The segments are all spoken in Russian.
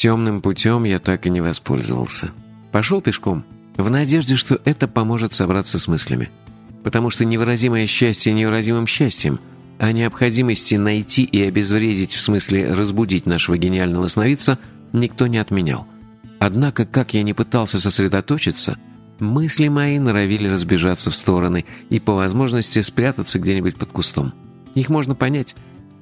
Темным путем я так и не воспользовался. Пошел пешком, в надежде, что это поможет собраться с мыслями. Потому что невыразимое счастье невыразимым счастьем, а необходимости найти и обезвредить, в смысле разбудить нашего гениального сновидца, никто не отменял. Однако, как я не пытался сосредоточиться, мысли мои норовили разбежаться в стороны и по возможности спрятаться где-нибудь под кустом. Их можно понять.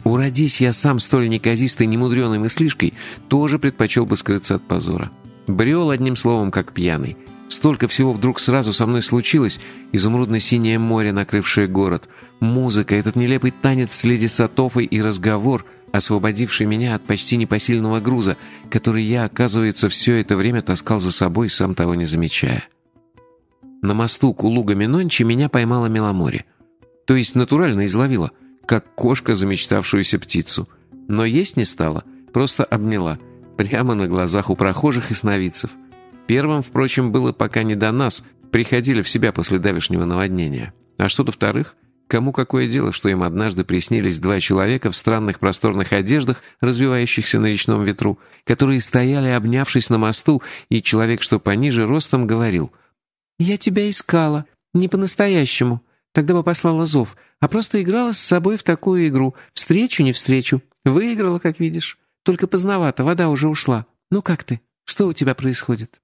Уродись я сам столь неказистой немудреной мыслишкой, тоже предпочел бы скрыться от позора. Брел одним словом, как пьяный. Столько всего вдруг сразу со мной случилось. Изумрудно-синее море, накрывшее город. Музыка, этот нелепый танец с леди Сатофой и разговор, освободивший меня от почти непосильного груза, который я, оказывается, все это время таскал за собой, сам того не замечая. На мосту Кулуга-Минончи меня поймала Меломоре. То есть натурально изловила, как кошка замечтавшуюся птицу. Но есть не стала, просто обняла – прямо на глазах у прохожих и сновидцев. Первым, впрочем, было пока не до нас, приходили в себя после давешнего наводнения. А что до вторых? Кому какое дело, что им однажды приснились два человека в странных просторных одеждах, развивающихся на речном ветру, которые стояли, обнявшись на мосту, и человек, что пониже ростом, говорил «Я тебя искала, не по-настоящему, тогда бы послала зов, а просто играла с собой в такую игру, встречу не встречу, выиграла, как видишь». Только поздновато, вода уже ушла. Ну как ты? Что у тебя происходит?»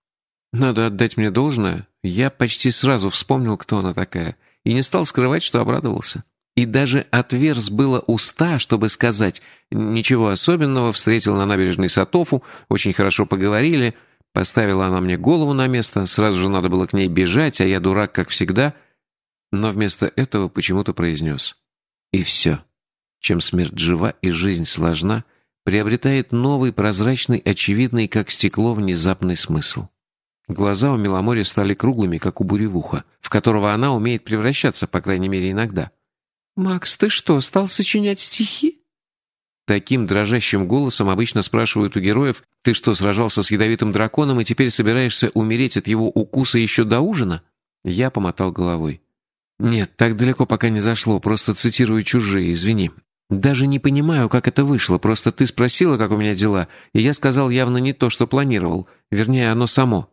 Надо отдать мне должное. Я почти сразу вспомнил, кто она такая, и не стал скрывать, что обрадовался. И даже отверз было уста, чтобы сказать «Ничего особенного, встретил на набережной Сатофу, очень хорошо поговорили». Поставила она мне голову на место, сразу же надо было к ней бежать, а я дурак, как всегда. Но вместо этого почему-то произнес. И все. Чем смерть жива и жизнь сложна, приобретает новый, прозрачный, очевидный, как стекло, внезапный смысл. Глаза у Меломори стали круглыми, как у буревуха, в которого она умеет превращаться, по крайней мере, иногда. «Макс, ты что, стал сочинять стихи?» Таким дрожащим голосом обычно спрашивают у героев, «Ты что, сражался с ядовитым драконом и теперь собираешься умереть от его укуса еще до ужина?» Я помотал головой. «Нет, так далеко пока не зашло, просто цитирую чужие, извини. «Даже не понимаю, как это вышло. Просто ты спросила, как у меня дела, и я сказал явно не то, что планировал. Вернее, оно само».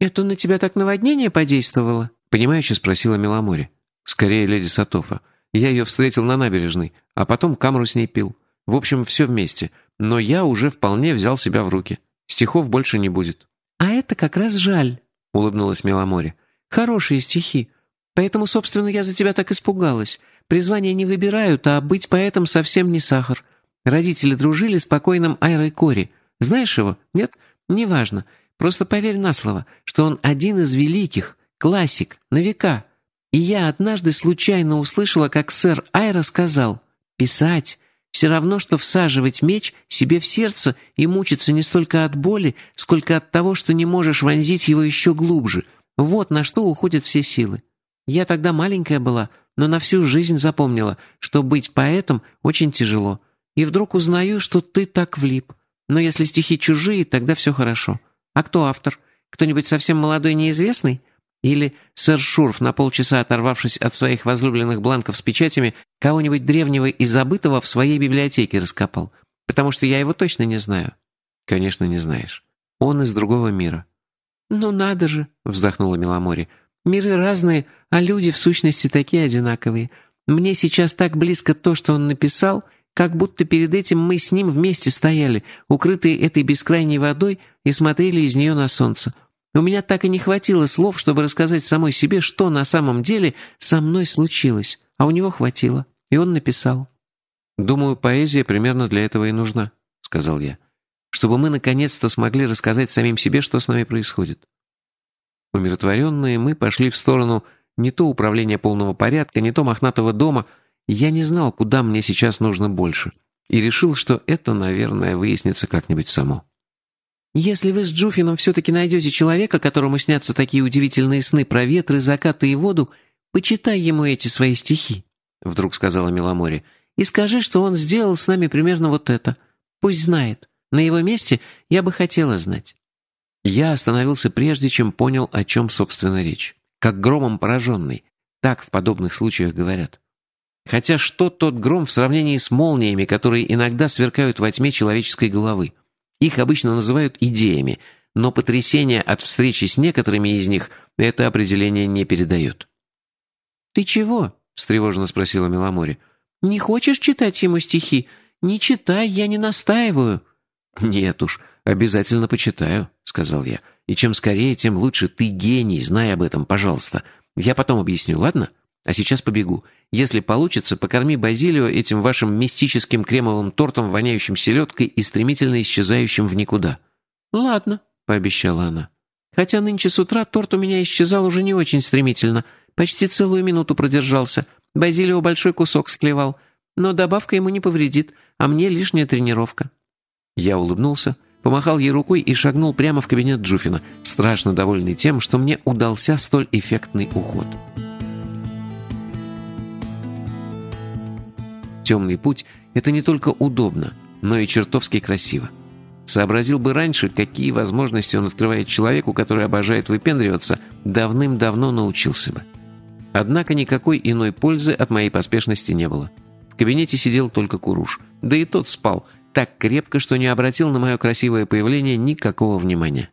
«Это на тебя так наводнение подействовало?» Понимающе спросила Меломори. «Скорее, леди Сатофа. Я ее встретил на набережной, а потом камру с ней пил. В общем, все вместе. Но я уже вполне взял себя в руки. Стихов больше не будет». «А это как раз жаль», — улыбнулась Меломори. «Хорошие стихи. Поэтому, собственно, я за тебя так испугалась. Призвания не выбирают, а быть поэтом совсем не сахар. Родители дружили с покойным Айрой Кори. Знаешь его? Нет? Неважно. Просто поверь на слово, что он один из великих, классик, на века. И я однажды случайно услышала, как сэр Айра сказал «Писать все равно, что всаживать меч себе в сердце и мучиться не столько от боли, сколько от того, что не можешь вонзить его еще глубже. Вот на что уходят все силы. Я тогда маленькая была, но на всю жизнь запомнила, что быть поэтом очень тяжело. И вдруг узнаю, что ты так влип. Но если стихи чужие, тогда все хорошо. А кто автор? Кто-нибудь совсем молодой неизвестный? Или сэр Шурф, на полчаса оторвавшись от своих возлюбленных бланков с печатями, кого-нибудь древнего и забытого в своей библиотеке раскопал? Потому что я его точно не знаю. Конечно, не знаешь. Он из другого мира. «Ну надо же!» — вздохнула Миломори. Миры разные, а люди в сущности такие одинаковые. Мне сейчас так близко то, что он написал, как будто перед этим мы с ним вместе стояли, укрытые этой бескрайней водой, и смотрели из нее на солнце. У меня так и не хватило слов, чтобы рассказать самой себе, что на самом деле со мной случилось, а у него хватило, и он написал. «Думаю, поэзия примерно для этого и нужна», — сказал я, «чтобы мы наконец-то смогли рассказать самим себе, что с нами происходит. Умиротворенные, мы пошли в сторону не то управления полного порядка, не то мохнатого дома. Я не знал, куда мне сейчас нужно больше. И решил, что это, наверное, выяснится как-нибудь само. «Если вы с Джуфином все-таки найдете человека, которому снятся такие удивительные сны про ветры, закаты и воду, почитай ему эти свои стихи», — вдруг сказала Миломори, «и скажи, что он сделал с нами примерно вот это. Пусть знает. На его месте я бы хотела знать». Я остановился прежде, чем понял, о чем, собственно, речь. Как громом пораженный. Так в подобных случаях говорят. Хотя что тот гром в сравнении с молниями, которые иногда сверкают во тьме человеческой головы? Их обычно называют идеями, но потрясение от встречи с некоторыми из них это определение не передает. «Ты чего?» — встревоженно спросила Меломори. «Не хочешь читать ему стихи? Не читай, я не настаиваю». «Нет уж, обязательно почитаю», — сказал я. «И чем скорее, тем лучше. Ты гений, знай об этом, пожалуйста. Я потом объясню, ладно? А сейчас побегу. Если получится, покорми Базилио этим вашим мистическим кремовым тортом, воняющим селедкой и стремительно исчезающим в никуда». «Ладно», — пообещала она. «Хотя нынче с утра торт у меня исчезал уже не очень стремительно. Почти целую минуту продержался. Базилио большой кусок склевал. Но добавка ему не повредит, а мне лишняя тренировка». Я улыбнулся, помахал ей рукой и шагнул прямо в кабинет Джуфина, страшно довольный тем, что мне удался столь эффектный уход. Темный путь — это не только удобно, но и чертовски красиво. Сообразил бы раньше, какие возможности он открывает человеку, который обожает выпендриваться, давным-давно научился бы. Однако никакой иной пользы от моей поспешности не было. В кабинете сидел только Куруш. Да и тот спал, так крепко, что не обратил на мое красивое появление никакого внимания.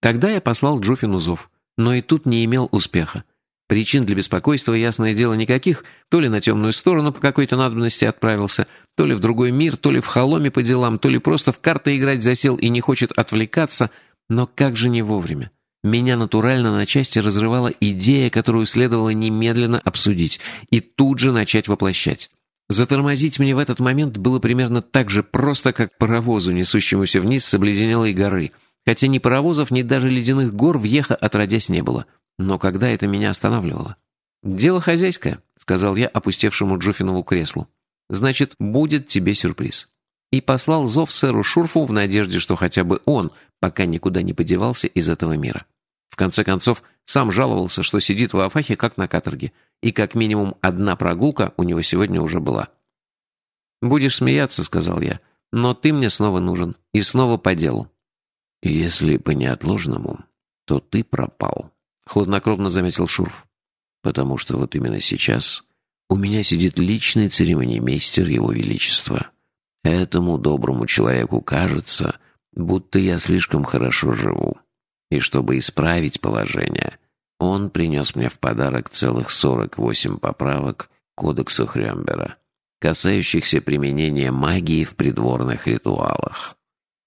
Тогда я послал Джуфину зов, но и тут не имел успеха. Причин для беспокойства, ясное дело, никаких. То ли на темную сторону по какой-то надобности отправился, то ли в другой мир, то ли в холоме по делам, то ли просто в карты играть засел и не хочет отвлекаться. Но как же не вовремя. Меня натурально на части разрывала идея, которую следовало немедленно обсудить и тут же начать воплощать. Затормозить мне в этот момент было примерно так же просто, как паровозу, несущемуся вниз с обледенелой горы, хотя ни паровозов, ни даже ледяных гор в Ехо отродясь не было. Но когда это меня останавливало? «Дело хозяйское», — сказал я опустевшему Джуфинову креслу. «Значит, будет тебе сюрприз». И послал зов сэру Шурфу в надежде, что хотя бы он пока никуда не подевался из этого мира. В конце концов, сам жаловался, что сидит в Афахе как на каторге, и как минимум одна прогулка у него сегодня уже была. «Будешь смеяться», — сказал я, — «но ты мне снова нужен, и снова по делу». «Если по неотложному, то ты пропал», хладнокровно заметил Шурф. «Потому что вот именно сейчас у меня сидит личный церемонимейстер Его Величества. Этому доброму человеку кажется, будто я слишком хорошо живу. И чтобы исправить положение, он принес мне в подарок целых 48 поправок Кодекса Хрёмбера, касающихся применения магии в придворных ритуалах.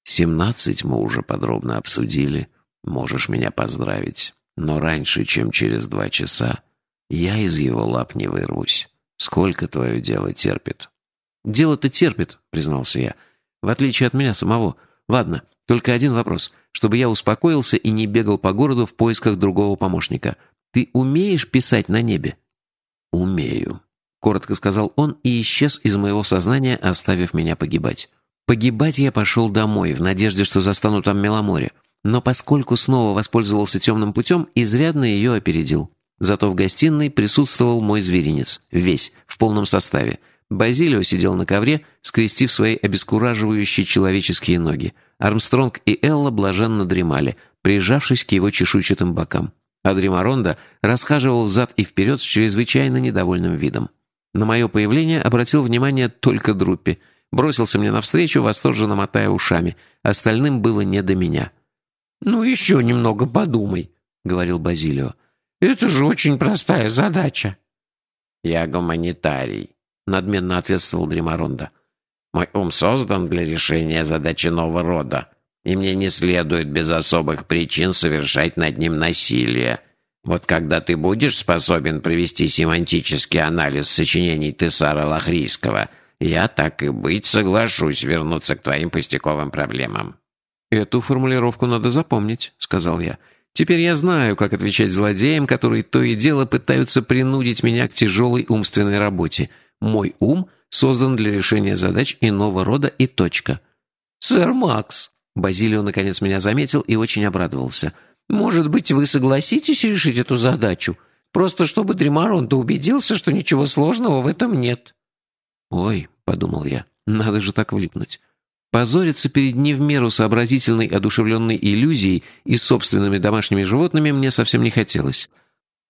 17 мы уже подробно обсудили, можешь меня поздравить. Но раньше, чем через два часа, я из его лап не вырвусь. Сколько твое дело терпит?» «Дело-то терпит», — признался я. «В отличие от меня самого. Ладно, только один вопрос. Чтобы я успокоился и не бегал по городу в поисках другого помощника. Ты умеешь писать на небе?» «Умею», — коротко сказал он и исчез из моего сознания, оставив меня погибать. Погибать я пошел домой, в надежде, что застану там Меломоре но поскольку снова воспользовался темным путем, изрядно ее опередил. Зато в гостиной присутствовал мой зверинец, весь, в полном составе. Базилио сидел на ковре, скрестив свои обескураживающие человеческие ноги. Армстронг и Элла блаженно дремали, прижавшись к его чешуйчатым бокам. А Дримаронда расхаживал взад и вперед с чрезвычайно недовольным видом. На мое появление обратил внимание только Друппи. Бросился мне навстречу, восторженно мотая ушами. Остальным было не до меня. «Ну, еще немного подумай», — говорил Базилио. «Это же очень простая задача». «Я гуманитарий», — надменно ответствовал Дримаронда. «Мой ум создан для решения задачи нового рода, и мне не следует без особых причин совершать над ним насилие. Вот когда ты будешь способен провести семантический анализ сочинений Тесара Лахрийского, я, так и быть, соглашусь вернуться к твоим пустяковым проблемам». «Эту формулировку надо запомнить», — сказал я. «Теперь я знаю, как отвечать злодеям, которые то и дело пытаются принудить меня к тяжелой умственной работе. Мой ум создан для решения задач иного рода и точка». «Сэр Макс!» Базилио наконец меня заметил и очень обрадовался. «Может быть, вы согласитесь решить эту задачу? Просто чтобы Дримаронто убедился, что ничего сложного в этом нет». «Ой», — подумал я, — «надо же так влипнуть». Позориться перед не в меру сообразительной одушевленной иллюзией и собственными домашними животными мне совсем не хотелось.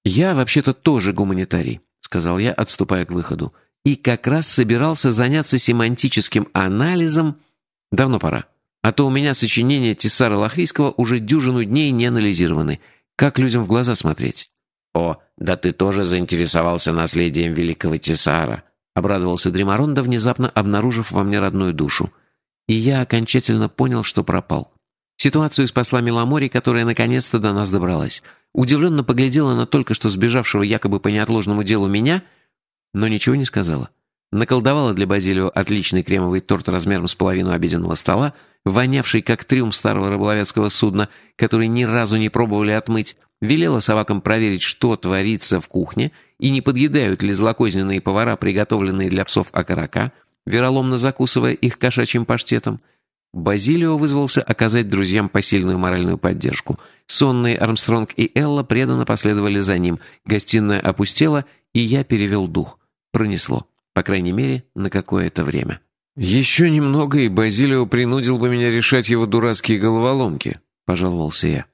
«Я вообще-то тоже гуманитарий», — сказал я, отступая к выходу. «И как раз собирался заняться семантическим анализом...» «Давно пора. А то у меня сочинения Тесара Лохрийского уже дюжину дней не анализированы. Как людям в глаза смотреть? «О, да ты тоже заинтересовался наследием великого Тесара», — обрадовался Дримаронда, внезапно обнаружив во мне родную душу. И я окончательно понял, что пропал. Ситуацию спасла Миломори, которая наконец-то до нас добралась. Удивленно поглядела на только что сбежавшего якобы по неотложному делу меня, но ничего не сказала. Наколдовала для Базилио отличный кремовый торт размером с половину обеденного стола, вонявший как трюм старого рыболовецкого судна, который ни разу не пробовали отмыть, велела собакам проверить, что творится в кухне, и не подъедают ли злокозненные повара, приготовленные для псов окорока, вероломно закусывая их кошачьим паштетом. Базилио вызвался оказать друзьям посильную моральную поддержку. Сонные Армстронг и Элла преданно последовали за ним. Гостиная опустела, и я перевел дух. Пронесло. По крайней мере, на какое-то время. «Еще немного, и Базилио принудил бы меня решать его дурацкие головоломки», — пожаловался я.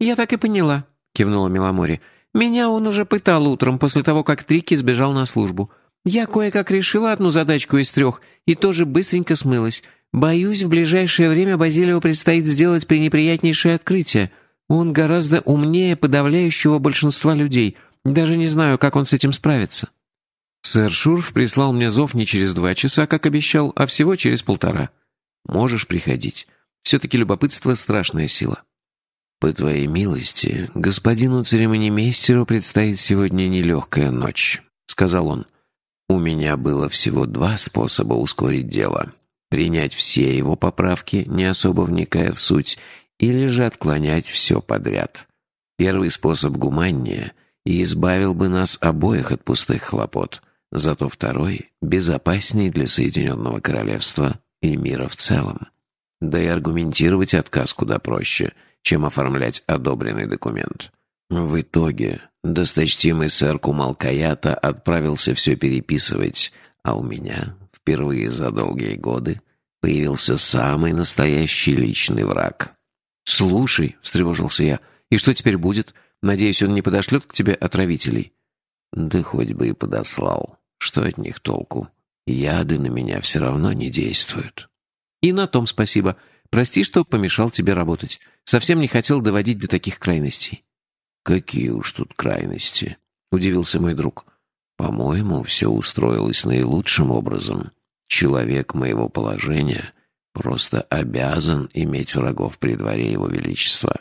«Я так и поняла», — кивнула Миломори. «Меня он уже пытал утром, после того, как Трики сбежал на службу. Я кое-как решила одну задачку из трех и тоже быстренько смылась. Боюсь, в ближайшее время Базилио предстоит сделать пренеприятнейшее открытие. Он гораздо умнее подавляющего большинства людей. Даже не знаю, как он с этим справится». «Сэр Шурф прислал мне зов не через два часа, как обещал, а всего через полтора. Можешь приходить. Все-таки любопытство — страшная сила». «По твоей милости, господину церемонимейстеру предстоит сегодня нелегкая ночь», — сказал он. «У меня было всего два способа ускорить дело. Принять все его поправки, не особо вникая в суть, или же отклонять все подряд. Первый способ гуманнее и избавил бы нас обоих от пустых хлопот». Зато второй безопаснее для Соединенного Королевства и мира в целом. Да и аргументировать отказ куда проще, чем оформлять одобренный документ. В итоге досточтимый сэр Кумалкаята отправился все переписывать, а у меня впервые за долгие годы появился самый настоящий личный враг. «Слушай», — встревожился я, — «и что теперь будет? Надеюсь, он не подошлет к тебе отравителей?» «Да хоть бы и подослал. Что от них толку? Яды на меня все равно не действуют. И на том спасибо. Прости, что помешал тебе работать. Совсем не хотел доводить до таких крайностей. Какие уж тут крайности, удивился мой друг. По-моему, все устроилось наилучшим образом. Человек моего положения просто обязан иметь врагов при дворе его величества.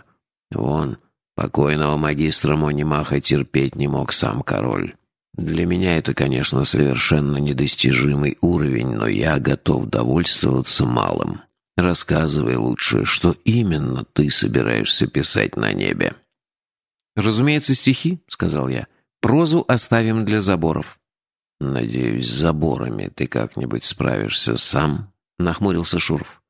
Вон, покойного магистра Монимаха терпеть не мог сам король. Для меня это, конечно, совершенно недостижимый уровень, но я готов довольствоваться малым. Рассказывай лучше, что именно ты собираешься писать на небе. «Разумеется, стихи», — сказал я. «Прозу оставим для заборов». «Надеюсь, с заборами ты как-нибудь справишься сам?» — нахмурился Шурф.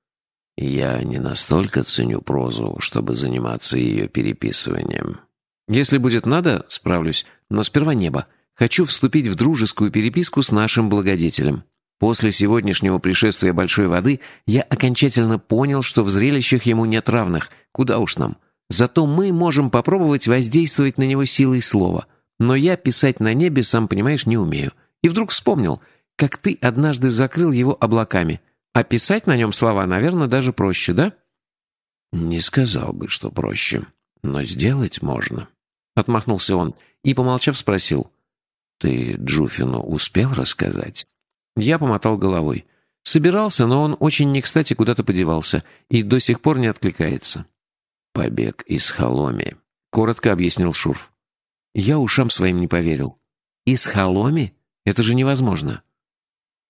«Я не настолько ценю прозу, чтобы заниматься ее переписыванием». «Если будет надо, справлюсь, но сперва небо. Хочу вступить в дружескую переписку с нашим благодетелем. После сегодняшнего пришествия большой воды я окончательно понял, что в зрелищах ему нет равных. Куда уж нам. Зато мы можем попробовать воздействовать на него силой слова. Но я писать на небе, сам понимаешь, не умею. И вдруг вспомнил, как ты однажды закрыл его облаками. А писать на нем слова, наверное, даже проще, да? «Не сказал бы, что проще. Но сделать можно», — отмахнулся он и, помолчав, спросил. «Ты Джуфину успел рассказать?» Я помотал головой. Собирался, но он очень не кстати куда-то подевался и до сих пор не откликается. «Побег из Холоми», — коротко объяснил Шурф. Я ушам своим не поверил. «Из Холоми? Это же невозможно».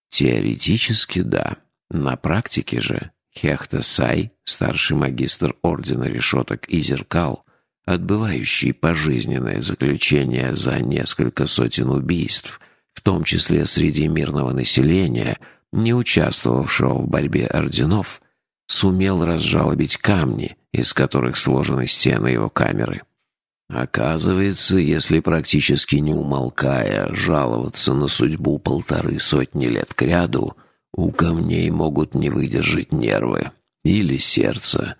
«Теоретически, да. На практике же Хехта Сай, старший магистр Ордена Решеток и Зеркал, отбывающий пожизненное заключение за несколько сотен убийств, в том числе среди мирного населения, не участвовавшего в борьбе орденов, сумел разжалобить камни, из которых сложены стены его камеры. Оказывается, если практически не умолкая жаловаться на судьбу полторы сотни лет кряду, у камней могут не выдержать нервы или сердце,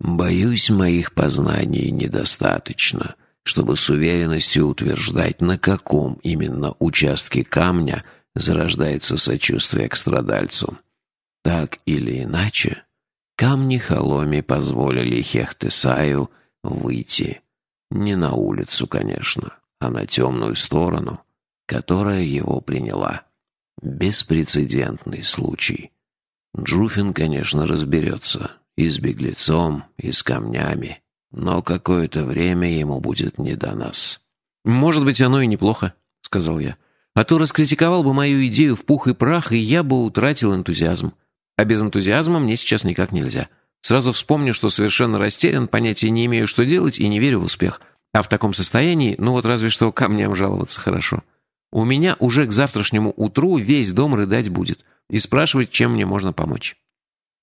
Боюсь, моих познаний недостаточно, чтобы с уверенностью утверждать, на каком именно участке камня зарождается сочувствие к страдальцу. Так или иначе, Камни Холоми позволили Хехтесаю выйти. Не на улицу, конечно, а на темную сторону, которая его приняла. Беспрецедентный случай. Джуфин, конечно, разберется. И с беглецом, и с камнями. Но какое-то время ему будет не до нас. «Может быть, оно и неплохо», — сказал я. «А то раскритиковал бы мою идею в пух и прах, и я бы утратил энтузиазм. А без энтузиазма мне сейчас никак нельзя. Сразу вспомню, что совершенно растерян, понятия не имею, что делать, и не верю в успех. А в таком состоянии, ну вот разве что камням жаловаться хорошо. У меня уже к завтрашнему утру весь дом рыдать будет и спрашивать, чем мне можно помочь».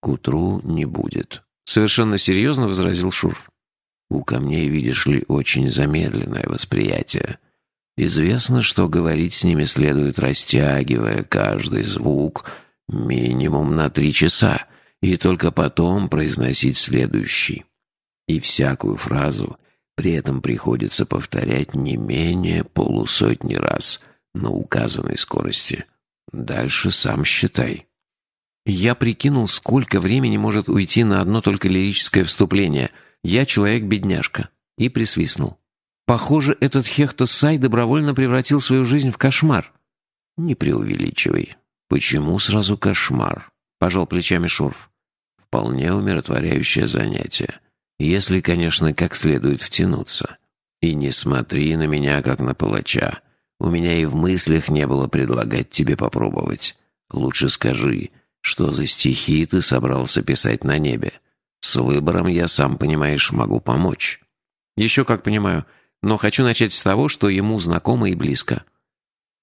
«К утру не будет», — совершенно серьезно возразил Шурф. «У камней, видишь ли, очень замедленное восприятие. Известно, что говорить с ними следует, растягивая каждый звук минимум на три часа, и только потом произносить следующий. И всякую фразу при этом приходится повторять не менее полусотни раз на указанной скорости. Дальше сам считай. Я прикинул, сколько времени может уйти на одно только лирическое вступление. Я человек-бедняжка. И присвистнул. Похоже, этот Хехтосай добровольно превратил свою жизнь в кошмар. Не преувеличивай. Почему сразу кошмар? Пожал плечами Шурф. Вполне умиротворяющее занятие. Если, конечно, как следует втянуться. И не смотри на меня, как на палача. У меня и в мыслях не было предлагать тебе попробовать. Лучше скажи, что за стихи ты собрался писать на небе? С выбором я, сам понимаешь, могу помочь». «Еще как понимаю, но хочу начать с того, что ему знакомо и близко».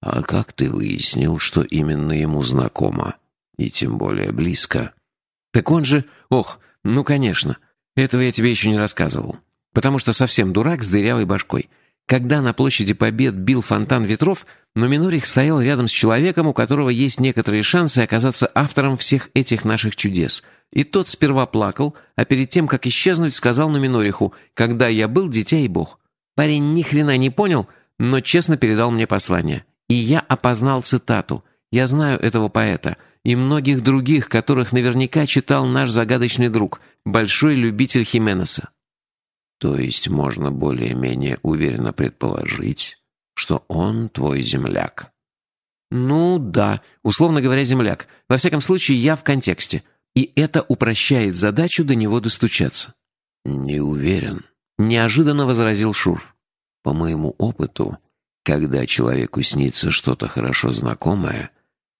«А как ты выяснил, что именно ему знакомо? И тем более близко?» «Так он же... Ох, ну конечно. Этого я тебе еще не рассказывал. Потому что совсем дурак с дырявой башкой. Когда на площади Побед бил фонтан ветров, Нуминорих стоял рядом с человеком, у которого есть некоторые шансы оказаться автором всех этих наших чудес. И тот сперва плакал, а перед тем, как исчезнуть, сказал Нуминориху, «Когда я был, дитя и бог». Парень ни хрена не понял, но честно передал мне послание. И я опознал цитату. Я знаю этого поэта и многих других, которых наверняка читал наш загадочный друг, большой любитель Хименеса. То есть можно более-менее уверенно предположить, что он твой земляк. Ну да, условно говоря, земляк. Во всяком случае, я в контексте. И это упрощает задачу до него достучаться. Не уверен. Неожиданно возразил Шурф. По моему опыту, когда человеку снится что-то хорошо знакомое,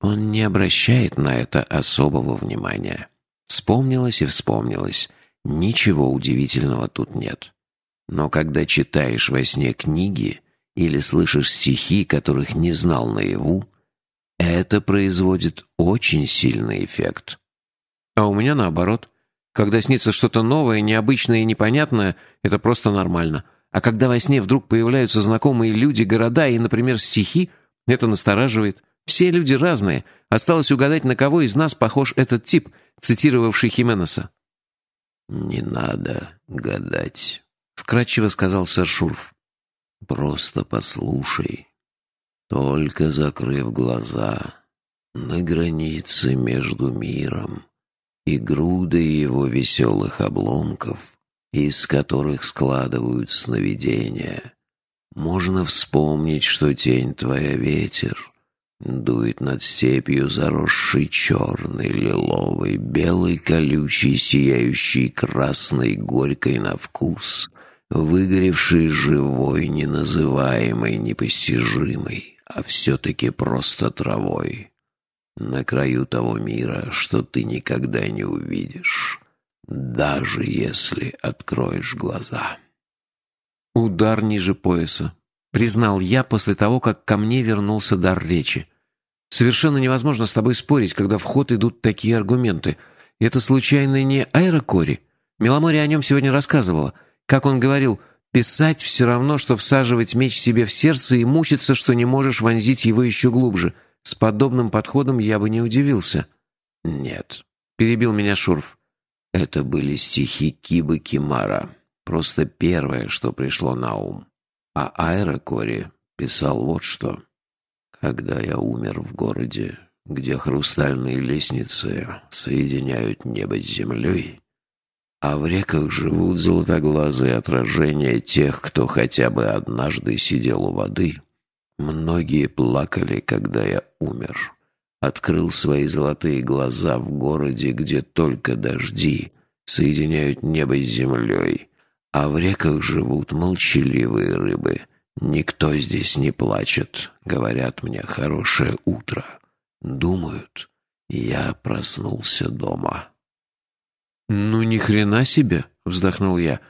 он не обращает на это особого внимания. Вспомнилось и вспомнилось. Ничего удивительного тут нет. Но когда читаешь во сне книги или слышишь стихи, которых не знал наяву, это производит очень сильный эффект. А у меня наоборот. Когда снится что-то новое, необычное и непонятное, это просто нормально. А когда во сне вдруг появляются знакомые люди, города и, например, стихи, это настораживает. Все люди разные. Осталось угадать, на кого из нас похож этот тип, цитировавший Хименеса. «Не надо гадать», — вкратчиво сказал сэр Шурф. «Просто послушай. Только закрыв глаза, на границе между миром и грудой его веселых обломков, из которых складывают сновидения, можно вспомнить, что тень твоя ветер, Дует над степью заросший черный, лиловый, белый, колючий, сияющий красной, горькой на вкус, выгоревший живой, неназываемой, непостижимой, а все-таки просто травой. На краю того мира, что ты никогда не увидишь, даже если откроешь глаза. Удар ниже пояса признал я после того, как ко мне вернулся дар речи. Совершенно невозможно с тобой спорить, когда в ход идут такие аргументы. Это случайно не Айрокори? Меломори о нем сегодня рассказывала. Как он говорил, писать все равно, что всаживать меч себе в сердце и мучиться, что не можешь вонзить его еще глубже. С подобным подходом я бы не удивился. «Нет», — перебил меня Шурф. «Это были стихи Кибы Кимара. Просто первое, что пришло на ум. А Айра Кори писал вот что. «Когда я умер в городе, где хрустальные лестницы соединяют небо с землей, А в реках живут золотоглазые отражения тех, кто хотя бы однажды сидел у воды. Многие плакали, когда я умер. Открыл свои золотые глаза в городе, где только дожди соединяют небо с землей, а в реках живут молчаливые рыбы. Никто здесь не плачет, говорят мне «хорошее утро». Думают, я проснулся дома. «Ну, ни хрена себе!» — вздохнул я.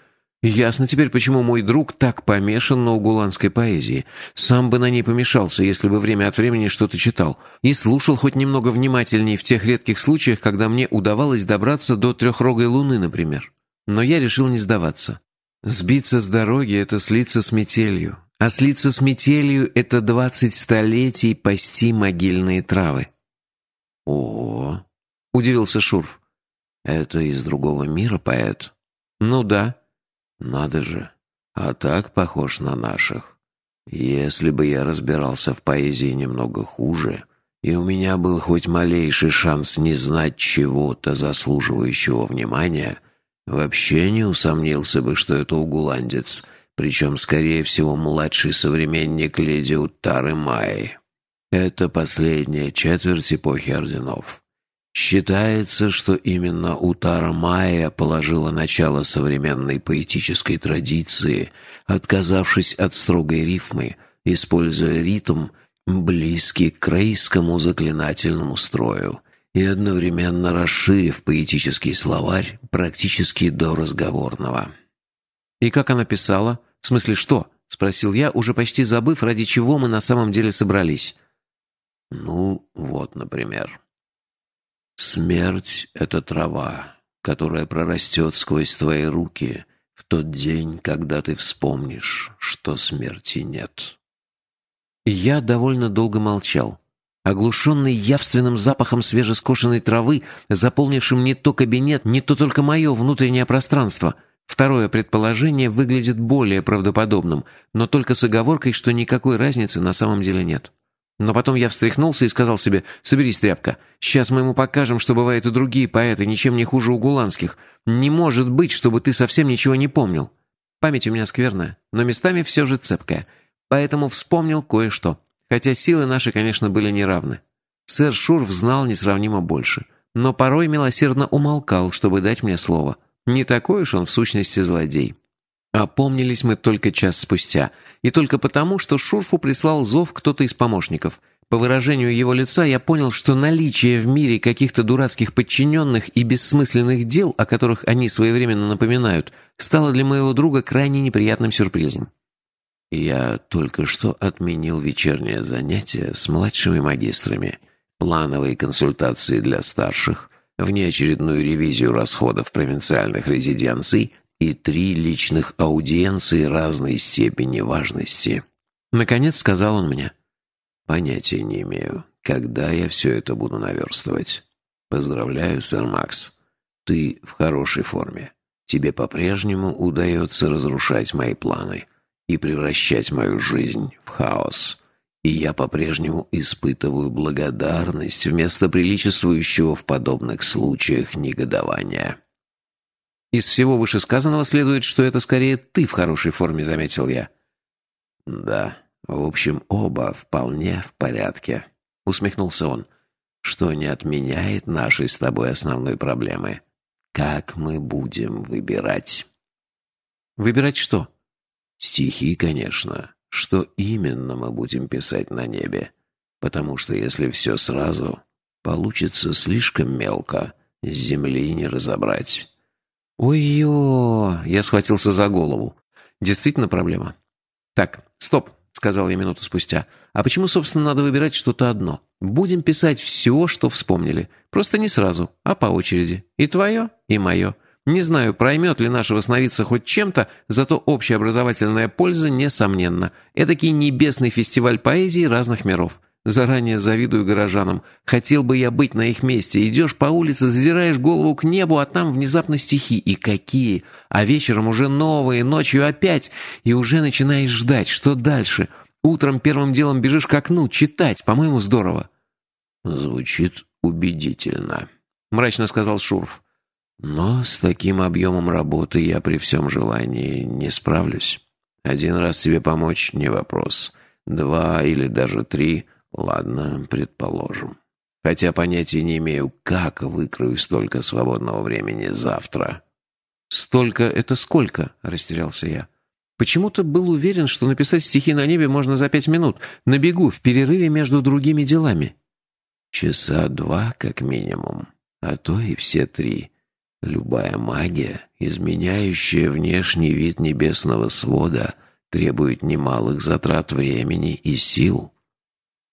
«Ясно теперь, почему мой друг так помешан на угуланской поэзии. Сам бы на ней помешался, если бы время от времени что-то читал. И слушал хоть немного внимательней в тех редких случаях, когда мне удавалось добраться до трехрогой луны, например. Но я решил не сдаваться. Сбиться с дороги — это слиться с метелью. А слиться с метелью — это двадцать столетий пасти могильные травы. «О, — удивился Шурф. это из другого мира поэт? «Ну да». Надо же, а так похож на наших. Если бы я разбирался в поэзии немного хуже, и у меня был хоть малейший шанс не знать чего-то заслуживающего внимания, вообще не усомнился бы, что это угуландец, причем, скорее всего, младший современник леди Уттары Майи. Это последняя четверть эпохи орденов. Считается, что именно Утара Майя положила начало современной поэтической традиции, отказавшись от строгой рифмы, используя ритм, близкий к крейскому заклинательному строю, и одновременно расширив поэтический словарь практически до разговорного. «И как она писала? В смысле, что?» — спросил я, уже почти забыв, ради чего мы на самом деле собрались. Ну, вот, например. Смерть — это трава, которая прорастет сквозь твои руки в тот день, когда ты вспомнишь, что смерти нет. Я довольно долго молчал, оглушенный явственным запахом свежескошенной травы, заполнившим не то кабинет, не то только мое внутреннее пространство. Второе предположение выглядит более правдоподобным, но только с оговоркой, что никакой разницы на самом деле нет. Но потом я встряхнулся и сказал себе, «Соберись, тряпка. Сейчас мы ему покажем, что бывают и другие поэты, ничем не хуже угуланских. Не может быть, чтобы ты совсем ничего не помнил. Память у меня скверная, но местами все же цепкая. Поэтому вспомнил кое-что. Хотя силы наши, конечно, были неравны. Сэр Шурф знал несравнимо больше, но порой милосердно умолкал, чтобы дать мне слово. Не такой уж он в сущности злодей». Опомнились мы только час спустя. И только потому, что Шурфу прислал зов кто-то из помощников. По выражению его лица я понял, что наличие в мире каких-то дурацких подчиненных и бессмысленных дел, о которых они своевременно напоминают, стало для моего друга крайне неприятным сюрпризом. Я только что отменил вечернее занятие с младшими магистрами, плановые консультации для старших, внеочередную ревизию расходов провинциальных резиденций и три личных аудиенции разной степени важности. Наконец сказал он мне. Понятия не имею, когда я все это буду наверстывать. Поздравляю, сэр Макс. Ты в хорошей форме. Тебе по-прежнему удается разрушать мои планы и превращать мою жизнь в хаос. И я по-прежнему испытываю благодарность вместо приличествующего в подобных случаях негодования. Из всего вышесказанного следует, что это скорее ты в хорошей форме, заметил я. Да, в общем, оба вполне в порядке, усмехнулся он, что не отменяет нашей с тобой основной проблемы. Как мы будем выбирать? Выбирать что? Стихи, конечно. Что именно мы будем писать на небе? Потому что если все сразу, получится слишком мелко, с земли не разобрать. «Ой-ё!» — я схватился за голову. «Действительно проблема». «Так, стоп», — сказал я минуту спустя. «А почему, собственно, надо выбирать что-то одно? Будем писать все, что вспомнили. Просто не сразу, а по очереди. И твое, и мое. Не знаю, проймет ли нашего сновидца хоть чем-то, зато общеобразовательная польза несомненна. Этакий небесный фестиваль поэзии разных миров. Заранее завидую горожанам. Хотел бы я быть на их месте. Идешь по улице, задираешь голову к небу, а там внезапно стихи. И какие! А вечером уже новые, ночью опять. И уже начинаешь ждать, что дальше. Утром первым делом бежишь к окну, читать. По-моему, здорово. Звучит убедительно, мрачно сказал Шурф. Но с таким объемом работы я при всем желании не справлюсь. Один раз тебе помочь — не вопрос. Два или даже три — ладно, предположим. Хотя понятия не имею, как выкрою столько свободного времени завтра. «Столько — это сколько?» — растерялся я. Почему-то был уверен, что написать стихи на небе можно за пять минут, на бегу, в перерыве между другими делами. Часа два, как минимум, а то и все три. Любая магия, изменяющая внешний вид небесного свода, требует немалых затрат времени и сил.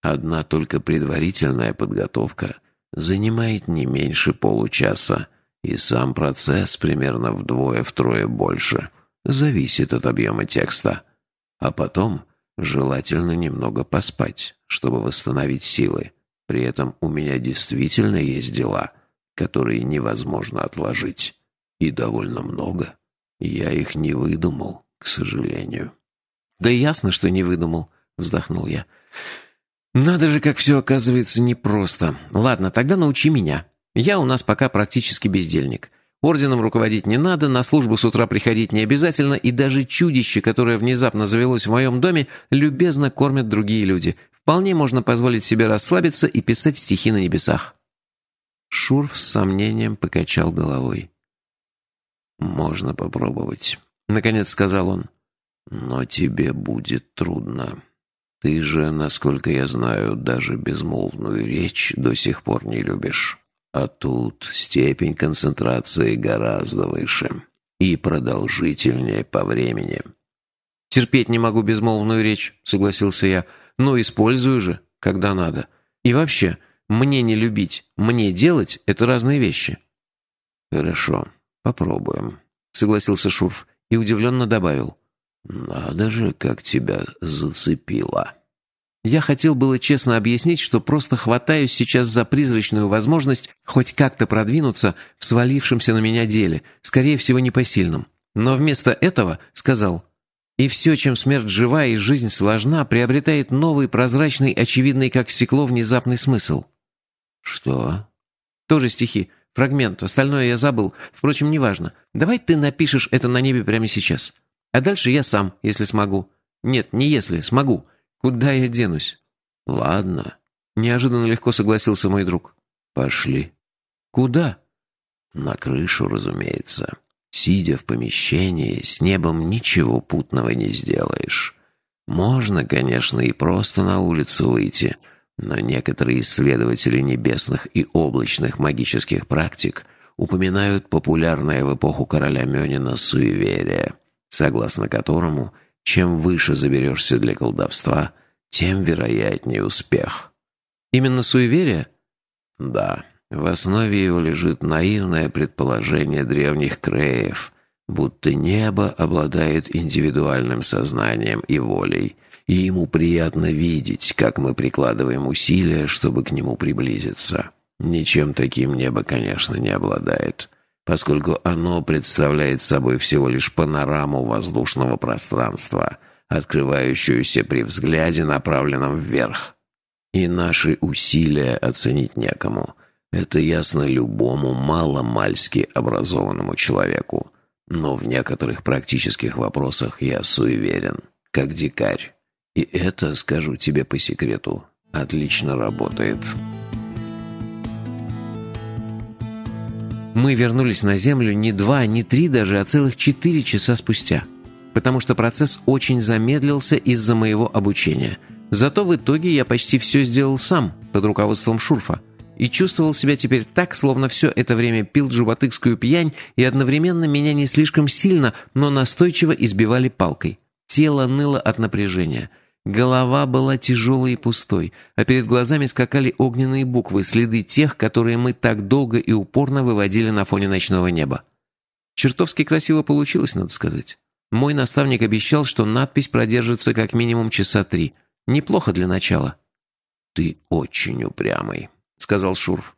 Одна только предварительная подготовка занимает не меньше получаса, и сам процесс примерно вдвое-втрое больше – зависит от объема текста. А потом желательно немного поспать, чтобы восстановить силы. При этом у меня действительно есть дела, которые невозможно отложить. И довольно много. Я их не выдумал, к сожалению. «Да ясно, что не выдумал», — вздохнул я. «Надо же, как все оказывается непросто. Ладно, тогда научи меня. Я у нас пока практически бездельник. Орденом руководить не надо, на службу с утра приходить не обязательно, и даже чудище, которое внезапно завелось в моем доме, любезно кормят другие люди. Вполне можно позволить себе расслабиться и писать стихи на небесах». Шурф с сомнением покачал головой. «Можно попробовать», — наконец сказал он. «Но тебе будет трудно. Ты же, насколько я знаю, даже безмолвную речь до сих пор не любишь». А тут степень концентрации гораздо выше и продолжительнее по времени. «Терпеть не могу безмолвную речь», — согласился я. «Но использую же, когда надо. И вообще, мне не любить, мне делать — это разные вещи». «Хорошо, попробуем», — согласился Шурф и удивленно добавил. «Надо же, как тебя зацепило». Я хотел было честно объяснить, что просто хватаюсь сейчас за призрачную возможность хоть как-то продвинуться в свалившемся на меня деле, скорее всего, непосильном. Но вместо этого сказал, «И все, чем смерть жива и жизнь сложна, приобретает новый, прозрачный, очевидный, как стекло, внезапный смысл». «Что?» «Тоже стихи. Фрагмент. Остальное я забыл. Впрочем, неважно. Давай ты напишешь это на небе прямо сейчас. А дальше я сам, если смогу. Нет, не если, смогу. Куда я денусь? Ладно. Неожиданно легко согласился мой друг. Пошли. Куда? На крышу, разумеется. Сидя в помещении, с небом ничего путного не сделаешь. Можно, конечно, и просто на улицу выйти, но некоторые исследователи небесных и облачных магических практик упоминают популярное в эпоху короля Мёнина суеверие, согласно которому чем выше заберешься для колдовства, тем вероятнее успех. Именно суеверие? Да. В основе его лежит наивное предположение древних креев, будто небо обладает индивидуальным сознанием и волей, и ему приятно видеть, как мы прикладываем усилия, чтобы к нему приблизиться. Ничем таким небо, конечно, не обладает поскольку оно представляет собой всего лишь панораму воздушного пространства, открывающуюся при взгляде, направленном вверх. И наши усилия оценить некому. Это ясно любому маломальски образованному человеку. Но в некоторых практических вопросах я суеверен, как дикарь. И это, скажу тебе по секрету, отлично работает». Мы вернулись на Землю не два, не три даже, а целых четыре часа спустя. Потому что процесс очень замедлился из-за моего обучения. Зато в итоге я почти все сделал сам, под руководством Шурфа. И чувствовал себя теперь так, словно все это время пил джубатыкскую пьянь, и одновременно меня не слишком сильно, но настойчиво избивали палкой. Тело ныло от напряжения – Голова была тяжелой и пустой, а перед глазами скакали огненные буквы, следы тех, которые мы так долго и упорно выводили на фоне ночного неба. Чертовски красиво получилось, надо сказать. Мой наставник обещал, что надпись продержится как минимум часа три. Неплохо для начала. «Ты очень упрямый», — сказал Шурф.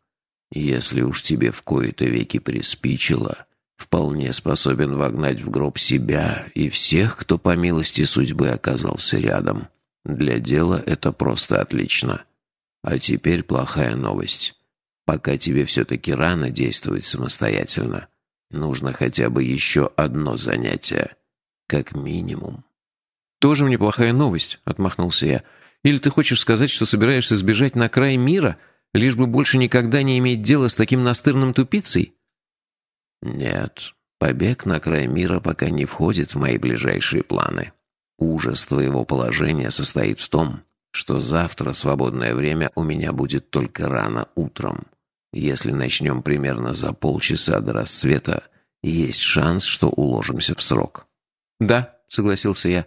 «Если уж тебе в кои-то веки приспичило, вполне способен вогнать в гроб себя и всех, кто по милости судьбы оказался рядом». Для дела это просто отлично. А теперь плохая новость. Пока тебе все-таки рано действовать самостоятельно. Нужно хотя бы еще одно занятие. Как минимум. «Тоже мне плохая новость», — отмахнулся я. «Или ты хочешь сказать, что собираешься сбежать на край мира, лишь бы больше никогда не иметь дела с таким настырным тупицей?» «Нет, побег на край мира пока не входит в мои ближайшие планы. Ужас твоего положения состоит в том, что завтра свободное время у меня будет только рано утром. Если начнем примерно за полчаса до рассвета, есть шанс, что уложимся в срок». «Да», — согласился я.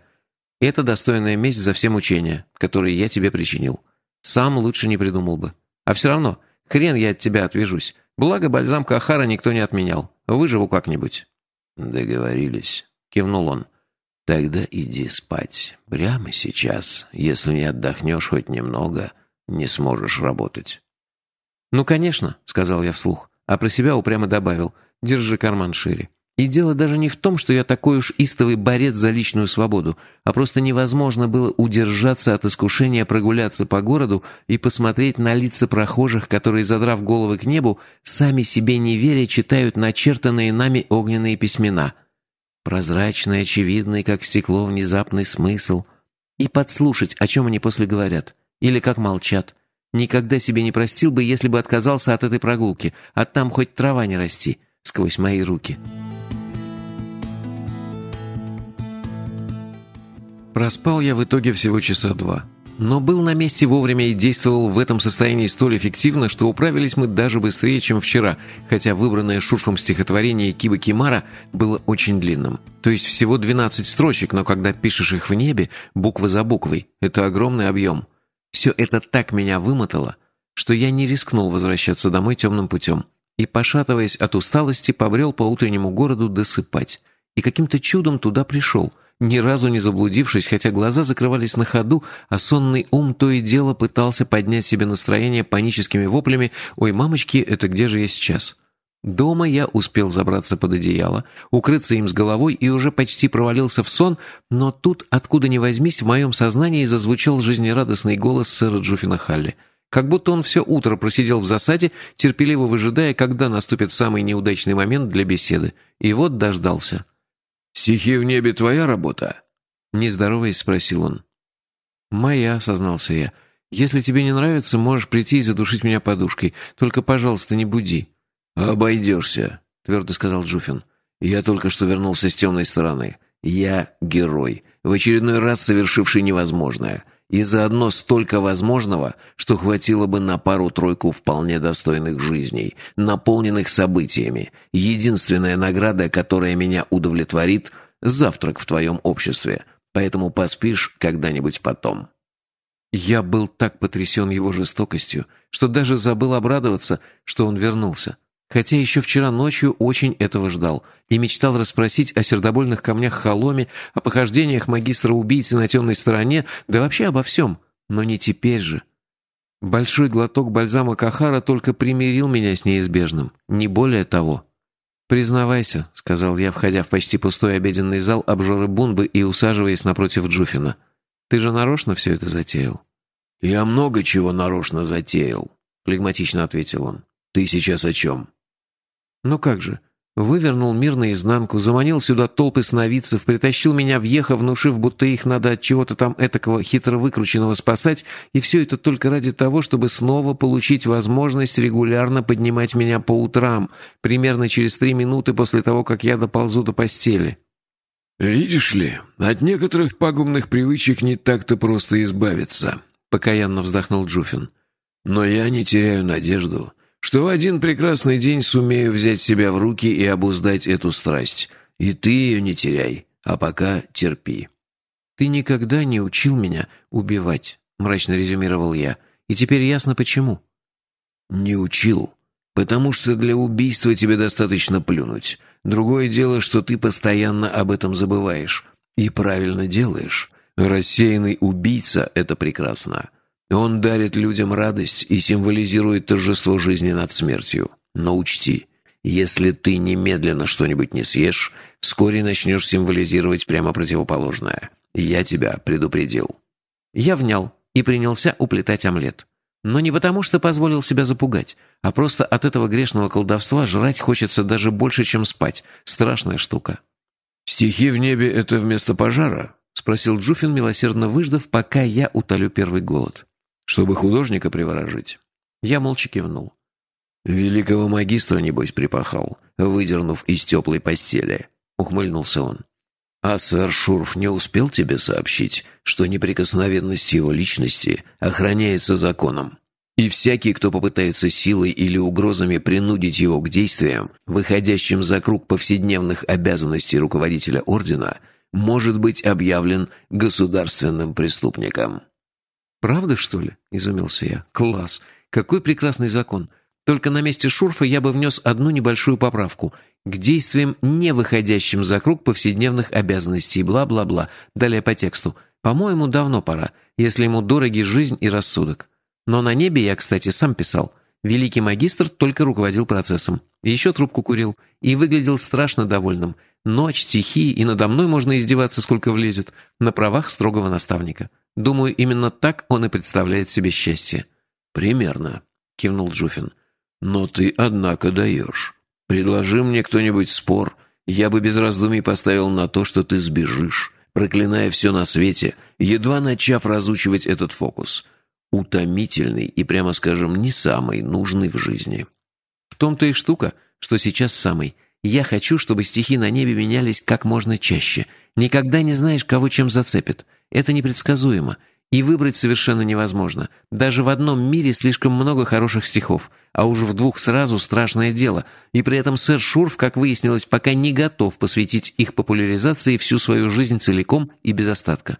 «Это достойная месть за все мучения, которые я тебе причинил. Сам лучше не придумал бы. А все равно, хрен я от тебя отвяжусь. Благо, бальзам Кахара никто не отменял. Выживу как-нибудь». «Договорились», — кивнул он. «Тогда иди спать. Прямо сейчас. Если не отдохнешь хоть немного, не сможешь работать». «Ну, конечно», — сказал я вслух, а про себя упрямо добавил «держи карман шире». И дело даже не в том, что я такой уж истовый борец за личную свободу, а просто невозможно было удержаться от искушения прогуляться по городу и посмотреть на лица прохожих, которые, задрав головы к небу, сами себе не веря, читают начертанные нами огненные письмена. Прозрачный, очевидный, как стекло, внезапный смысл. И подслушать, о чем они после говорят. Или как молчат. Никогда себе не простил бы, если бы отказался от этой прогулки, а там хоть трава не расти сквозь мои руки». Проспал я в итоге всего часа два. Но был на месте вовремя и действовал в этом состоянии столь эффективно, что управились мы даже быстрее, чем вчера, хотя выбранное Шурфом стихотворение Киба Кимара было очень длинным. То есть всего 12 строчек, но когда пишешь их в небе, буква за буквой, это огромный объем. Все это так меня вымотало, что я не рискнул возвращаться домой темным путем и, пошатываясь от усталости, побрел по утреннему городу досыпать. И каким-то чудом туда пришел – ни разу не заблудившись, хотя глаза закрывались на ходу, а сонный ум то и дело пытался поднять себе настроение паническими воплями «Ой, мамочки, это где же я сейчас?». Дома я успел забраться под одеяло, укрыться им с головой и уже почти провалился в сон, но тут, откуда ни возьмись, в моем сознании зазвучал жизнерадостный голос сэра Джуффина Халли. Как будто он все утро просидел в засаде, терпеливо выжидая, когда наступит самый неудачный момент для беседы. И вот дождался. «Стихи в небе твоя работа?» Не здороваясь, спросил он. «Моя», — сознался я. «Если тебе не нравится, можешь прийти и задушить меня подушкой. Только, пожалуйста, не буди». «Обойдешься», — твердо сказал Джуфин. «Я только что вернулся с темной стороны. Я герой, в очередной раз совершивший невозможное и заодно столько возможного, что хватило бы на пару-тройку вполне достойных жизней, наполненных событиями. Единственная награда, которая меня удовлетворит – завтрак в твоем обществе, поэтому поспишь когда-нибудь потом». Я был так потрясен его жестокостью, что даже забыл обрадоваться, что он вернулся. Хотя еще вчера ночью очень этого ждал и мечтал расспросить о сердобольных камнях Холоме, о похождениях магистра-убийцы на темной стороне, да вообще обо всем. Но не теперь же. Большой глоток бальзама Кахара только примирил меня с неизбежным, не более того. «Признавайся», — сказал я, входя в почти пустой обеденный зал обжоры Бунбы и усаживаясь напротив Джуфина. «Ты же нарочно все это затеял?» «Я много чего нарочно затеял», — флегматично ответил он. «Ты сейчас о чем?» Ну как же? Вывернул мир наизнанку, заманил сюда толпы сновидцев, притащил меня в ехо, внушив, будто их надо от чего-то там этакого хитро выкрученного спасать, и все это только ради того, чтобы снова получить возможность регулярно поднимать меня по утрам, примерно через три минуты после того, как я доползу до постели. «Видишь ли, от некоторых пагубных привычек не так-то просто избавиться», — покаянно вздохнул Джуфин. «Но я не теряю надежду» что в один прекрасный день сумею взять себя в руки и обуздать эту страсть. И ты ее не теряй, а пока терпи». «Ты никогда не учил меня убивать», — мрачно резюмировал я. «И теперь ясно, почему». «Не учил, потому что для убийства тебе достаточно плюнуть. Другое дело, что ты постоянно об этом забываешь. И правильно делаешь. Рассеянный убийца — это прекрасно. Он дарит людям радость и символизирует торжество жизни над смертью. Но учти, если ты немедленно что-нибудь не съешь, вскоре начнешь символизировать прямо противоположное. Я тебя предупредил». Я внял и принялся уплетать омлет. Но не потому, что позволил себя запугать, а просто от этого грешного колдовства жрать хочется даже больше, чем спать. Страшная штука. «Стихи в небе — это вместо пожара?» — спросил Джуфин, милосердно выждав, пока я утолю первый голод. «Чтобы художника приворожить». Я молча кивнул. «Великого магистра, небось, припахал, выдернув из теплой постели», — ухмыльнулся он. «А сэр Шурф не успел тебе сообщить, что неприкосновенность его личности охраняется законом, и всякий, кто попытается силой или угрозами принудить его к действиям, выходящим за круг повседневных обязанностей руководителя ордена, может быть объявлен государственным преступником». «Правда, что ли?» — изумился я. «Класс! Какой прекрасный закон! Только на месте Шурфа я бы внес одну небольшую поправку к действиям, не выходящим за круг повседневных обязанностей, бла-бла-бла. Далее по тексту. По-моему, давно пора, если ему дороги жизнь и рассудок. Но на небе я, кстати, сам писал. Великий магистр только руководил процессом. Еще трубку курил. И выглядел страшно довольным. Ночь, стихии, и надо мной можно издеваться, сколько влезет. На правах строгого наставника. Думаю, именно так он и представляет себе счастье. «Примерно», — кивнул Джуфин. «Но ты, однако, даешь. Предложи мне кто-нибудь спор, я бы без раздумий поставил на то, что ты сбежишь, проклиная все на свете, едва начав разучивать этот фокус. Утомительный и, прямо скажем, не самый нужный в жизни». «В том-то и штука, что сейчас самый. Я хочу, чтобы стихи на небе менялись как можно чаще. Никогда не знаешь, кого чем зацепит. Это непредсказуемо. И выбрать совершенно невозможно. Даже в одном мире слишком много хороших стихов, а уж в двух сразу страшное дело. И при этом сэр Шурф, как выяснилось, пока не готов посвятить их популяризации всю свою жизнь целиком и без остатка.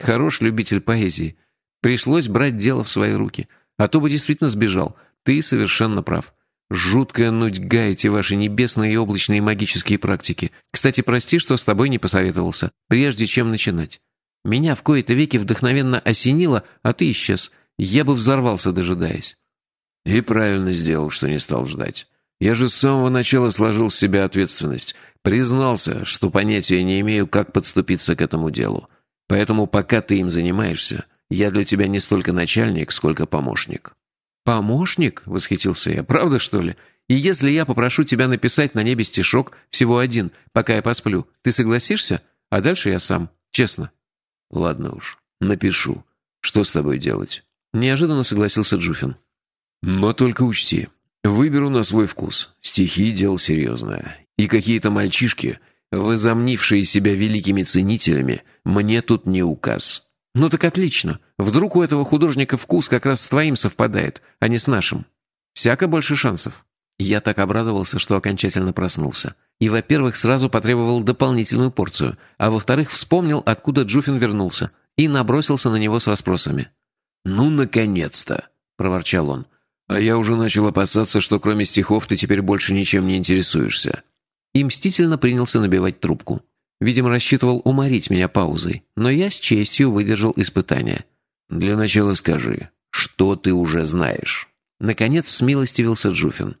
Хорош любитель поэзии. Пришлось брать дело в свои руки. А то бы действительно сбежал. Ты совершенно прав. Жуткая нудьга эти ваши небесные и облачные магические практики. Кстати, прости, что с тобой не посоветовался, прежде чем начинать. Меня в кои-то веки вдохновенно осенило, а ты исчез. Я бы взорвался, дожидаясь». «И правильно сделал, что не стал ждать. Я же с самого начала сложил с себя ответственность. Признался, что понятия не имею, как подступиться к этому делу. Поэтому пока ты им занимаешься, я для тебя не столько начальник, сколько помощник». «Помощник?» — восхитился я. «Правда, что ли? И если я попрошу тебя написать на небе стишок, всего один, пока я посплю, ты согласишься? А дальше я сам. Честно». «Ладно уж, напишу. Что с тобой делать?» Неожиданно согласился Джуфин. «Но только учти, выберу на свой вкус. Стихи — дело серьезное. И какие-то мальчишки, возомнившие себя великими ценителями, мне тут не указ». «Ну так отлично. Вдруг у этого художника вкус как раз с твоим совпадает, а не с нашим. Всяко больше шансов». Я так обрадовался, что окончательно проснулся. И, во-первых, сразу потребовал дополнительную порцию, а во-вторых, вспомнил, откуда Джуфин вернулся, и набросился на него с расспросами. «Ну, наконец-то!» — проворчал он. «А я уже начал опасаться, что кроме стихов ты теперь больше ничем не интересуешься». И мстительно принялся набивать трубку. Видимо, рассчитывал уморить меня паузой, но я с честью выдержал испытание. «Для начала скажи, что ты уже знаешь?» Наконец смилостивился Джуфин.